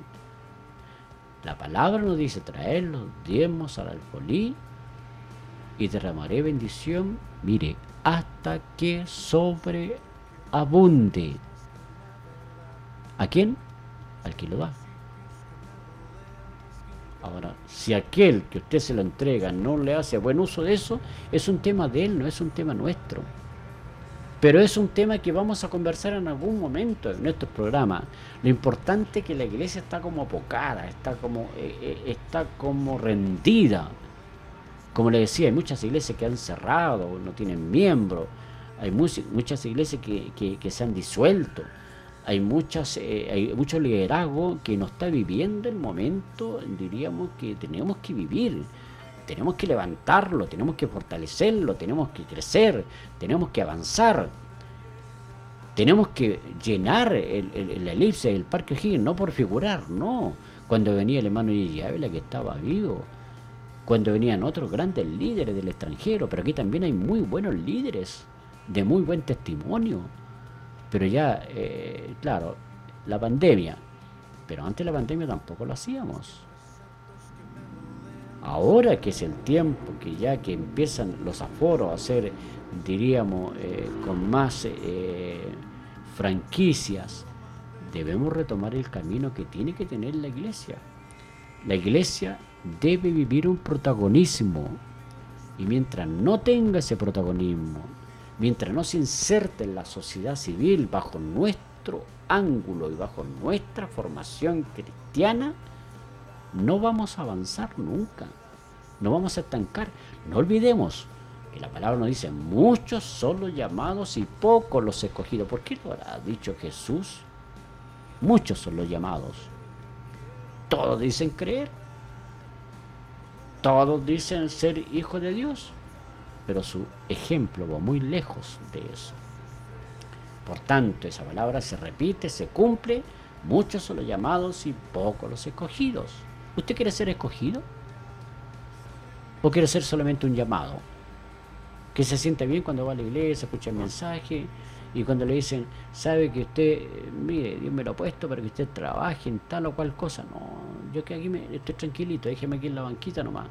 La palabra nos dice traer los diezmos al alfolí y derramaré bendición, mire, hasta que sobreabunde. ¿A quién? Al que lo da. Ahora, si aquel que usted se lo entrega no le hace buen uso de eso, es un tema de él, no es un tema nuestro. Pero es un tema que vamos a conversar en algún momento en nuestro programa. Lo importante es que la iglesia está como apocada, está como, eh, eh, está como rendida. Como le decía, hay muchas iglesias que han cerrado, no tienen miembros. Hay muchas iglesias que, que, se han disuelto. Hay, muchas, eh, hay mucho liderazgo que no está viviendo el momento, diríamos, que tenemos que vivir tenemos que levantarlo, tenemos que fortalecerlo, tenemos que crecer, tenemos que avanzar. Tenemos que llenar el, el, elipse del Parque O'Higgins, no por figurar, no. Cuando venía el hermano Ávila, que estaba vivo, cuando venían otros grandes líderes del extranjero, pero aquí también hay muy buenos líderes, de muy buen testimonio. Pero ya, eh, claro, la pandemia, pero antes la pandemia tampoco lo hacíamos. Ahora que es el tiempo, que ya que empiezan los aforos a ser, diríamos, eh, con más eh, franquicias, debemos retomar el camino que tiene que tener la iglesia. La iglesia debe vivir un protagonismo y mientras no tenga ese protagonismo, mientras no se inserte en la sociedad civil bajo nuestro ángulo y bajo nuestra formación cristiana, no vamos a avanzar nunca, no vamos a estancar. No olvidemos que la palabra nos dice, muchos son los llamados y pocos los escogidos. ¿Por qué lo ha dicho Jesús? Muchos son los llamados. Todos dicen creer. Todos dicen ser hijos de Dios. Pero su ejemplo va muy lejos de eso. Por tanto, esa palabra se repite, se cumple. Muchos son los llamados y pocos los escogidos. ¿Usted quiere ser escogido? ¿O quiere ser solamente un llamado? Que se siente bien cuando va a la iglesia, escucha el mensaje y cuando le dicen, sabe que usted, mire, Dios me lo ha puesto para que usted trabaje en tal o cual cosa. No, yo que aquí me, estoy tranquilito, déjeme aquí en la banquita nomás.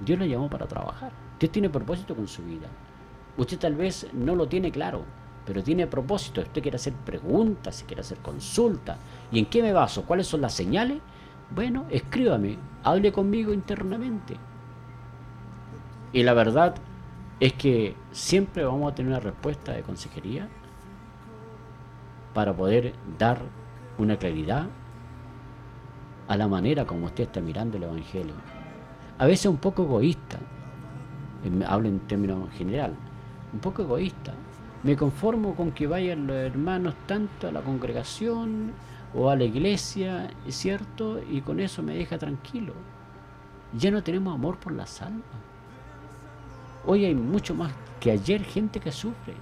Dios lo llamó para trabajar. Dios tiene propósito con su vida. Usted tal vez no lo tiene claro, pero tiene propósito. Usted quiere hacer preguntas, quiere hacer consultas. ¿Y en qué me baso? ¿Cuáles son las señales? Bueno, escríbame, hable conmigo internamente. Y la verdad es que siempre vamos a tener una respuesta de consejería para poder dar una claridad a la manera como usted está mirando el Evangelio. A veces un poco egoísta, hablo en términos general, un poco egoísta. Me conformo con que vayan los hermanos tanto a la congregación o a la iglesia, ¿es cierto? Y con eso me deja tranquilo. Ya no tenemos amor por las almas. Hoy hay mucho más que ayer gente que sufre.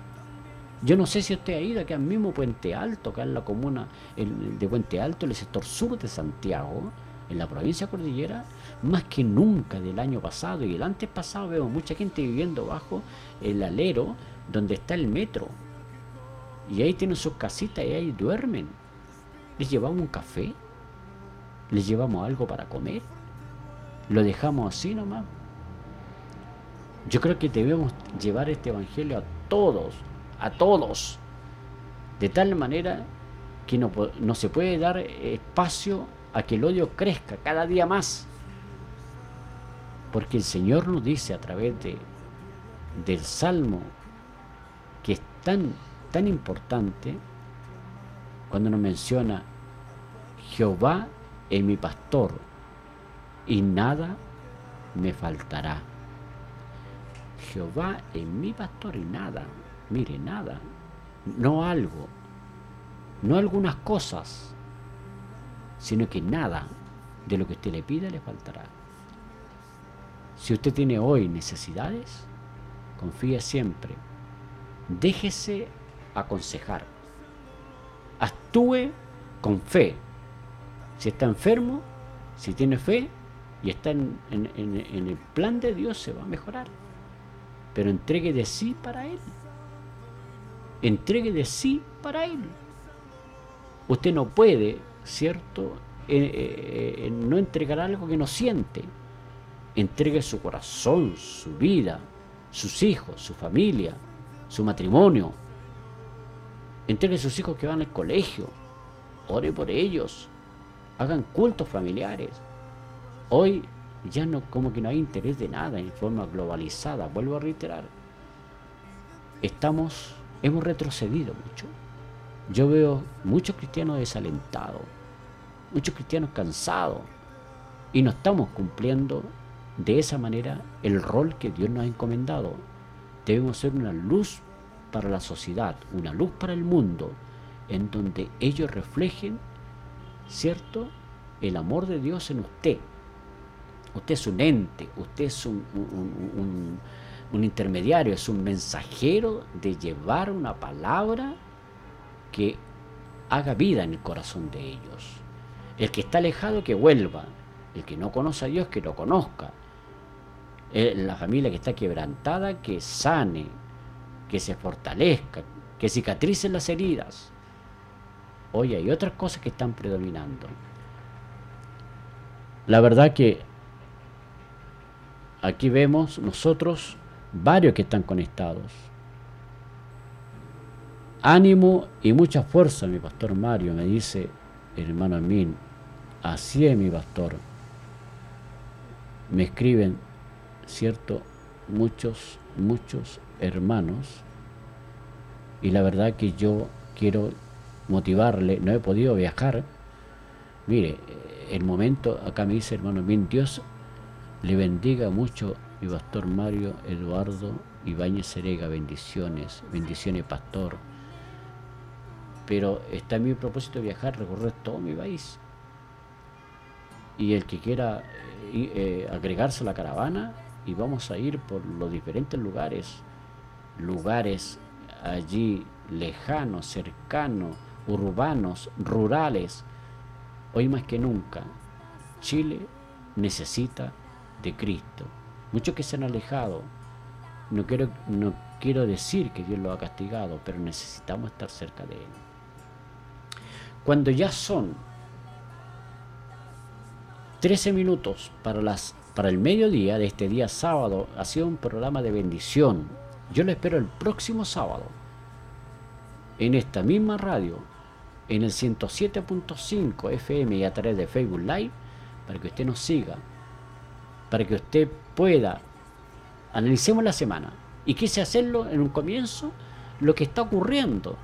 Yo no sé si usted ha ido acá al mismo Puente Alto, acá en la comuna de Puente Alto, en el sector sur de Santiago, en la provincia cordillera, más que nunca del año pasado y el antes pasado veo mucha gente viviendo bajo el alero donde está el metro. Y ahí tienen sus casitas y ahí duermen. Les llevamos un café, les llevamos algo para comer, lo dejamos así nomás. Yo creo que debemos llevar este evangelio a todos, a todos, de tal manera que no, no se puede dar espacio a que el odio crezca cada día más. Porque el Señor nos dice a través de, del Salmo, que es tan, tan importante, cuando nos menciona Jehová es mi pastor y nada me faltará. Jehová es mi pastor y nada, mire, nada, no algo, no algunas cosas, sino que nada de lo que usted le pida le faltará. Si usted tiene hoy necesidades, confíe siempre, déjese aconsejar actúe con fe. Si está enfermo, si tiene fe y está en, el plan de Dios, se va a mejorar. Pero entregue de sí para Él. Entregue de sí para Él. Usted no puede, ¿cierto?, eh, eh, no entregar algo que no siente. Entregue su corazón, su vida, sus hijos, su familia, su matrimonio. Entregue sus hijos que van al colegio. Ore por ellos. Hagan cultos familiares. Hoy ya no como que no hay interés de nada en forma globalizada. Vuelvo a reiterar. Estamos, hemos retrocedido mucho. Yo veo muchos cristianos desalentados muchos cristianos cansados y no estamos cumpliendo de esa manera el rol que Dios nos ha encomendado. Debemos ser una luz para la sociedad, una luz para el mundo, en donde ellos reflejen, ¿cierto?, el amor de Dios en usted. Usted es un ente, usted es un, intermediario, es un mensajero de llevar una palabra que haga vida en el corazón de ellos. El que está alejado que vuelva. El que no conoce a Dios que lo conozca. La familia que está quebrantada que sane, que se fortalezca, que cicatricen las heridas. Hoy hay otras cosas que están predominando. La verdad que aquí vemos nosotros varios que están conectados. Ánimo y mucha fuerza, mi pastor Mario, me dice hermano Amin, así es mi pastor. Me escriben, cierto, muchos, muchos hermanos, y la verdad que yo quiero motivarle, no he podido viajar. Mire, el momento, acá me dice hermano Amin, Dios le bendiga mucho mi pastor Mario Eduardo Ibáñez Serega, bendiciones, bendiciones pastor pero está en mi propósito viajar, recorrer todo mi país. Y el que quiera eh, eh, agregarse a la caravana, y vamos a ir por los diferentes lugares, lugares allí lejanos, cercanos, urbanos, rurales. Hoy más que nunca, Chile necesita de Cristo. Muchos que se han alejado, no quiero, no quiero decir que Dios lo ha castigado, pero necesitamos estar cerca de Él. Cuando ya son 13 minutos para, las, para el mediodía de este día sábado, ha sido un programa de bendición. Yo lo espero el próximo sábado, en esta misma radio, en el 107.5 FM y a través de Facebook Live, para que usted nos siga, para que usted pueda, analicemos la semana. Y quise hacerlo en un comienzo, lo que está ocurriendo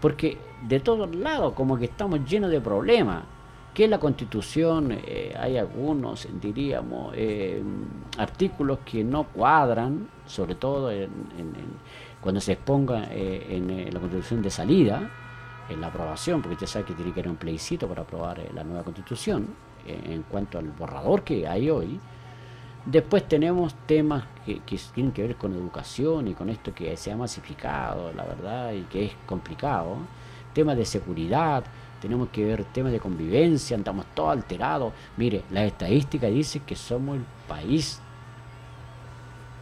porque de todos lados como que estamos llenos de problemas. Que la constitución, eh, hay algunos, diríamos, eh, artículos que no cuadran, sobre todo cuando se exponga eh, en la constitución de salida, en la aprobación, porque usted sabe que tiene que haber un plebiscito para aprobar la nueva constitución, en cuanto al borrador que hay hoy. Después tenemos temas que, tienen que ver con educación y con esto que se ha masificado, la verdad, y que es complicado. Temas de seguridad, tenemos que ver temas de convivencia, andamos todos alterados. Mire, la estadística dice que somos el país,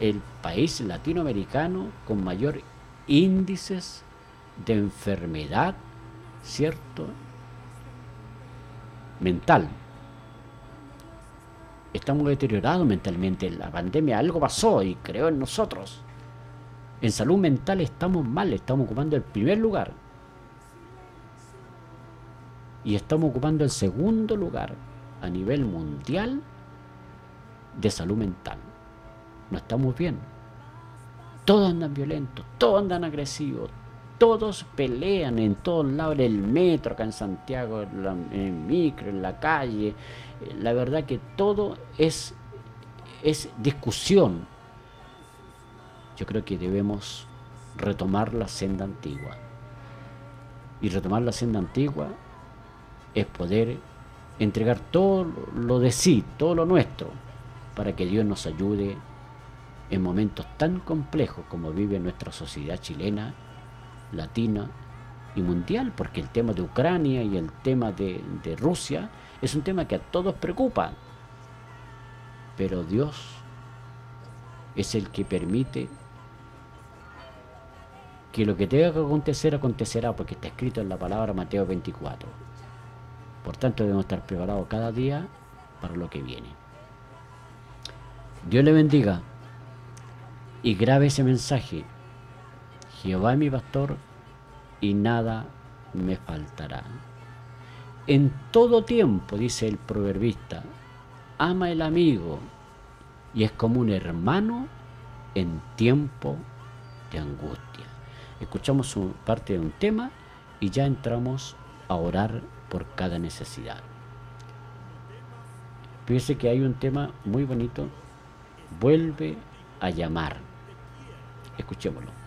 el país latinoamericano con mayor índices de enfermedad, ¿cierto? Mental estamos deteriorados mentalmente. La pandemia algo pasó y creo en nosotros. En salud mental estamos mal, estamos ocupando el primer lugar. Y estamos ocupando el segundo lugar a nivel mundial de salud mental. No estamos bien. Todos andan violentos, todos andan agresivos, todos pelean en todos lados, en el metro, acá en Santiago, en, el micro, en la calle. La verdad que todo es, es discusión. Yo creo que debemos retomar la senda antigua. Y retomar la senda antigua es poder entregar todo lo de sí, todo lo nuestro, para que Dios nos ayude en momentos tan complejos como vive nuestra sociedad chilena latina y mundial, porque el tema de Ucrania y el tema de, Rusia es un tema que a todos preocupa. Pero Dios es el que permite que lo que tenga que acontecer acontecerá porque está escrito en la palabra Mateo 24. Por tanto debemos estar preparados cada día para lo que viene. Dios le bendiga y grabe ese mensaje. Jehová es mi pastor y nada me faltará. En todo tiempo, dice el proverbista, ama el amigo y es como un hermano en tiempo de angustia. Escuchamos parte de un tema y ya entramos a orar por cada necesidad. Fíjese que hay un tema muy bonito, vuelve a llamar. Escuchémoslo.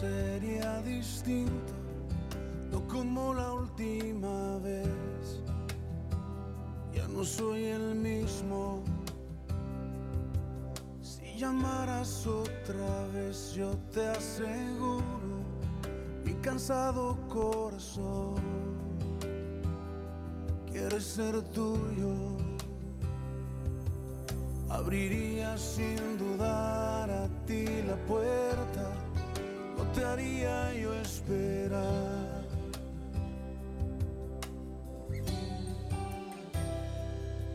Sería distinto, no como la última vez. Ya no soy el mismo. Si llamaras otra vez yo te aseguro, mi cansado corazón quiere ser tuyo. Abriría sin dudar a ti la puerta, haría yo esperar.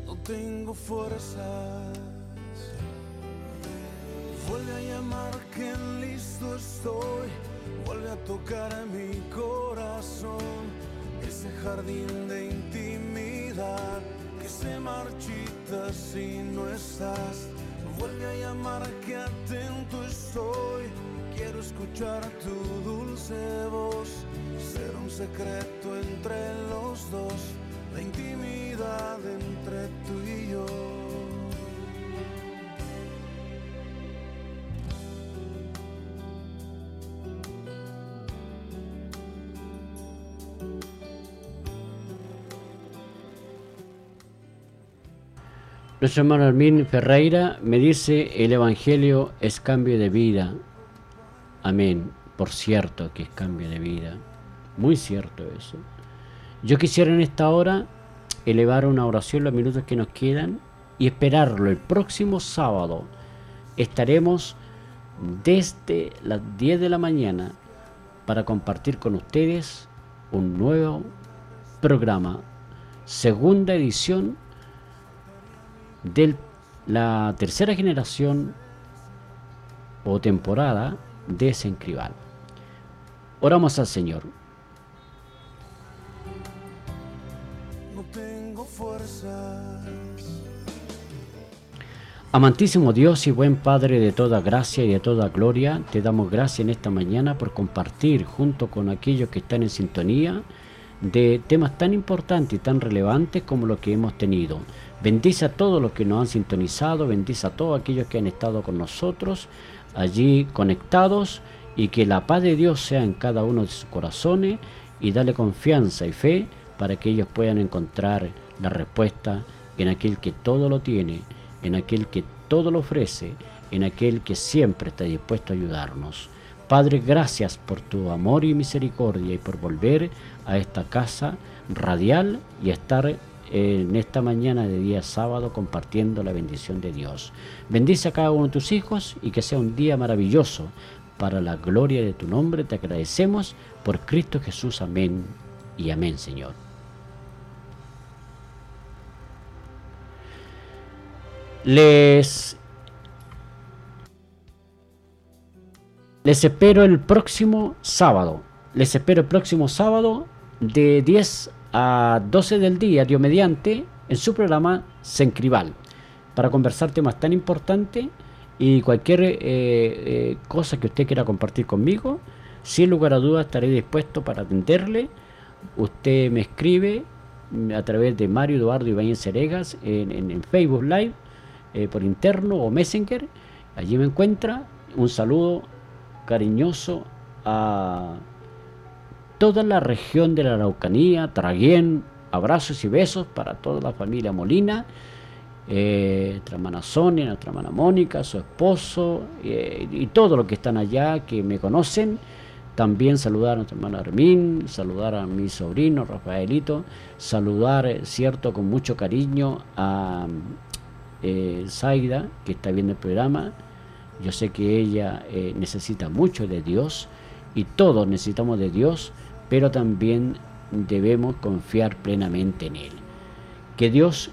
No tengo fuerzas, vuelve a llamar que listo estoy, vuelve a tocar mi corazón, ese jardín de intimidad que se marchita si no estás. Vuelve a llamar que atento estoy. Quiero escuchar tu dulce voz. Ser un secreto entre los dos. La intimidad entre tú y yo. Nuestro hermano Armin Ferreira me dice, el Evangelio es cambio de vida. Amén. Por cierto que es cambio de vida. Muy cierto eso. Yo quisiera en esta hora elevar una oración los minutos que nos quedan y esperarlo el próximo sábado. Estaremos desde las 10 de la mañana para compartir con ustedes un nuevo programa, segunda edición de la tercera generación o temporada de Sencribal. Oramos al Señor. No tengo fuerzas. Amantísimo Dios y buen Padre de toda gracia y de toda gloria, te damos gracias en esta mañana por compartir junto con aquellos que están en sintonía de temas tan importantes y tan relevantes como los que hemos tenido. Bendice a todos los que nos han sintonizado, bendice a todos aquellos que han estado con nosotros allí conectados y que la paz de Dios sea en cada uno de sus corazones y dale confianza y fe para que ellos puedan encontrar la respuesta en aquel que todo lo tiene, en aquel que todo lo ofrece, en aquel que siempre está dispuesto a ayudarnos. Padre, gracias por tu amor y misericordia y por volver a esta casa radial y estar en esta mañana de día sábado compartiendo la bendición de Dios. Bendice a cada uno de tus hijos y que sea un día maravilloso para la gloria de tu nombre. Te agradecemos por Cristo Jesús. Amén y amén, Señor. Les Les espero el próximo sábado. Les espero el próximo sábado de 10 a 12 del día, Dios mediante, en su programa Sencribal, para conversar temas tan importantes y cualquier eh, eh, cosa que usted quiera compartir conmigo, sin lugar a dudas estaré dispuesto para atenderle. Usted me escribe a través de Mario Eduardo Ibáñez Ceregas en, en, Facebook Live, eh, por interno o Messenger. Allí me encuentra. Un saludo cariñoso a toda la región de la Araucanía, Traguén, abrazos y besos para toda la familia Molina, eh, nuestra hermana Sonia, nuestra hermana Mónica, su esposo eh, y todos los que están allá que me conocen. También saludar a nuestra hermana Armin, saludar a mi sobrino Rafaelito, saludar, eh, cierto, con mucho cariño a Zaida, que está viendo el programa. Yo sé que ella necesita mucho de Dios y todos necesitamos de Dios, pero también debemos confiar plenamente en Él. Que Dios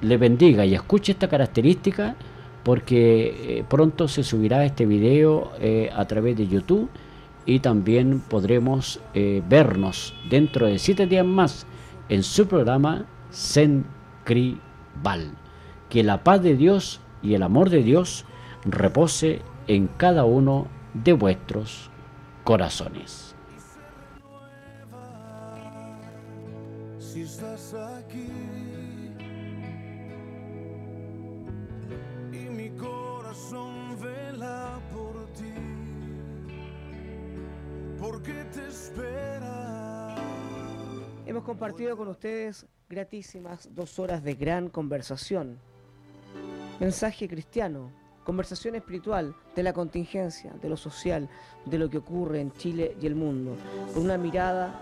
le bendiga y escuche esta característica porque pronto se subirá este video a través de YouTube y también podremos eh, vernos dentro de siete días más en su programa Sencribal. Que la paz de Dios y el amor de Dios repose en cada uno de vuestros corazones. Porque te espera. Hemos compartido con ustedes gratísimas dos horas de gran conversación. Mensaje cristiano, conversación espiritual de la contingencia, de lo social, de lo que ocurre en Chile y el mundo, con una mirada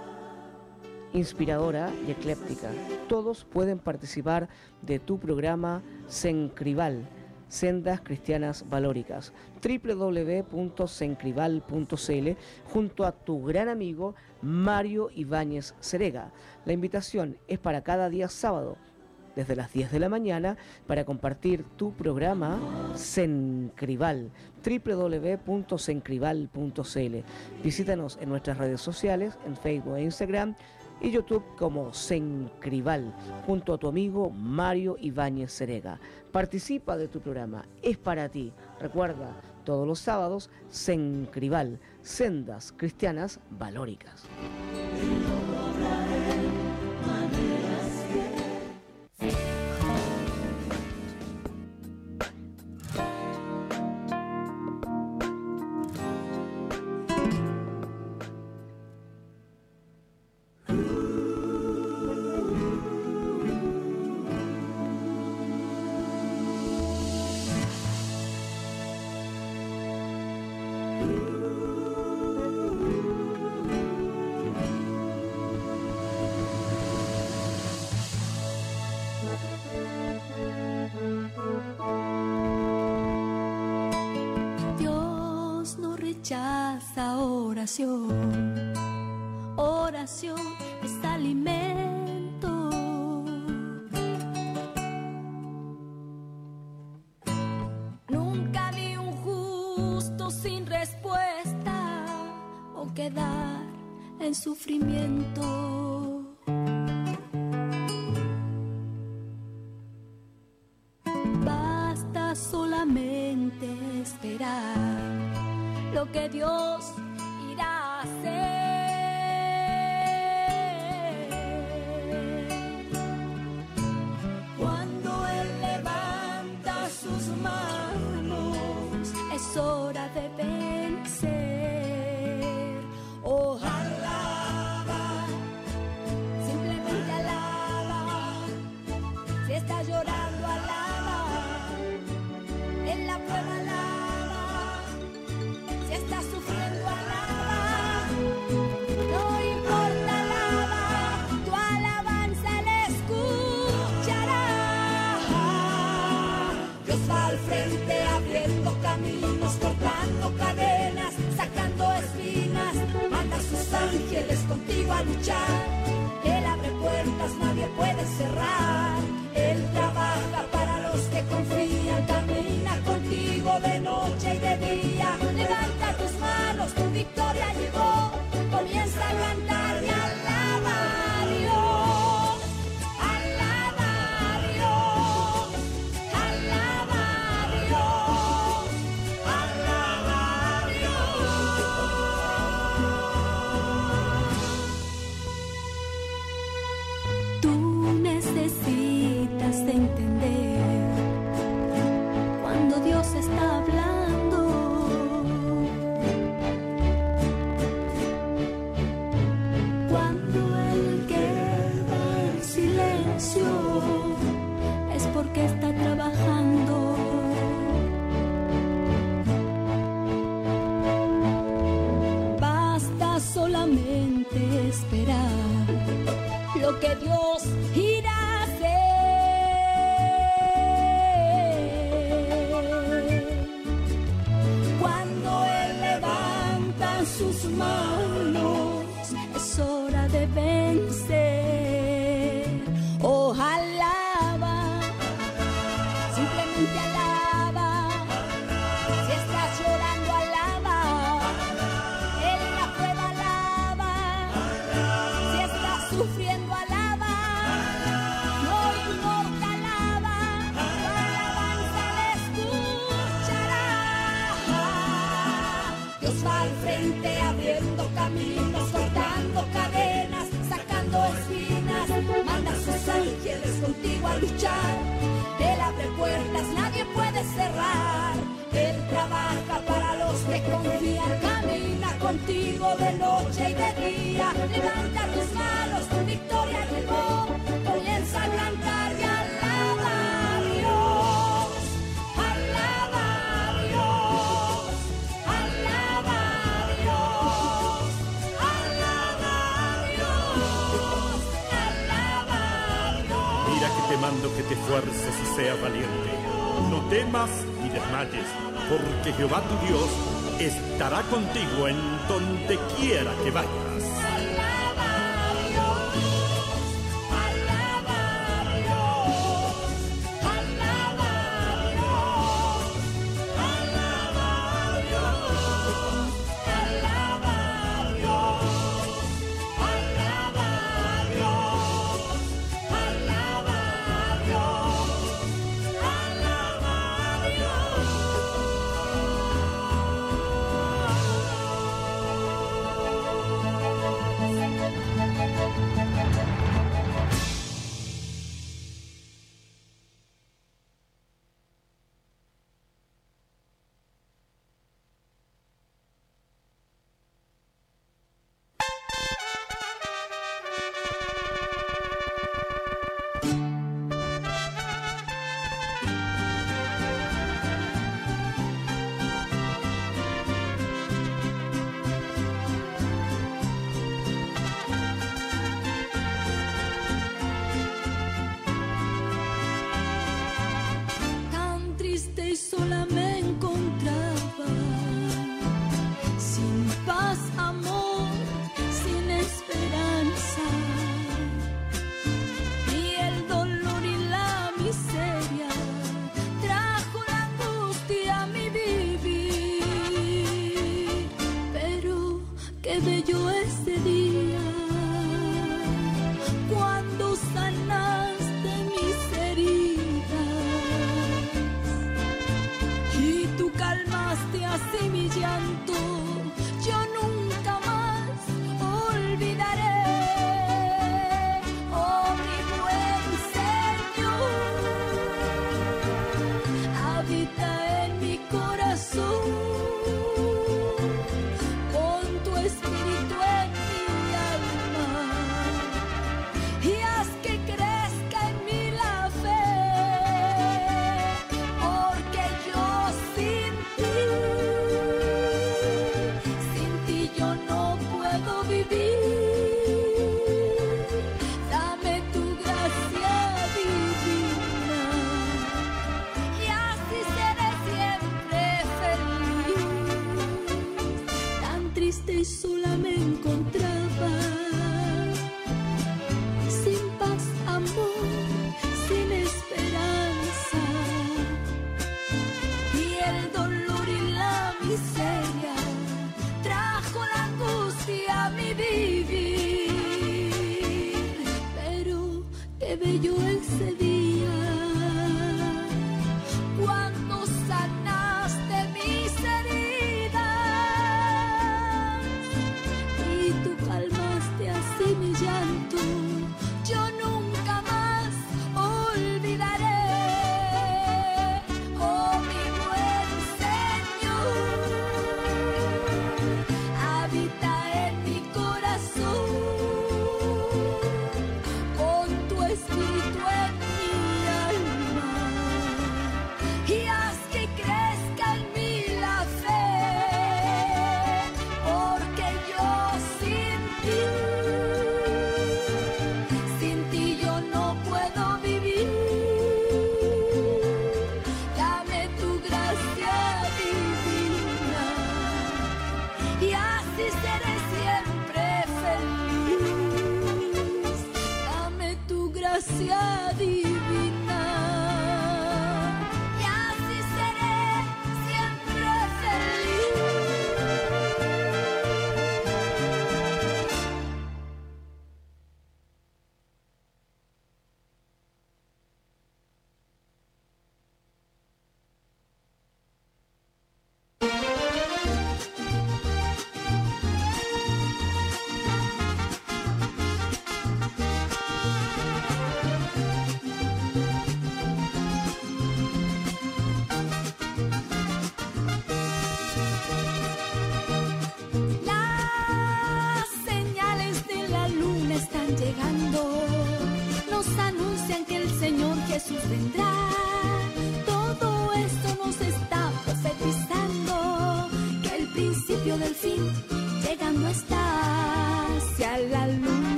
inspiradora y ecléptica. Todos pueden participar de tu programa Sencribal, Sendas Cristianas Valóricas, www.sencribal.cl, junto a tu gran amigo Mario Ibáñez Cerega. La invitación es para cada día sábado, desde las 10 de la mañana, para compartir tu programa Sencribal, www.sencribal.cl. Visítanos en nuestras redes sociales, en Facebook e Instagram, y YouTube como Sencribal, junto a tu amigo Mario Ibáñez Cerega. Participa de tu programa, es para ti. Recuerda, todos los sábados, Sencribal, Sendas Cristianas Valóricas. Oración. Oración es alimento. Nunca vi un justo sin respuesta o quedar en sufrimiento.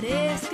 Te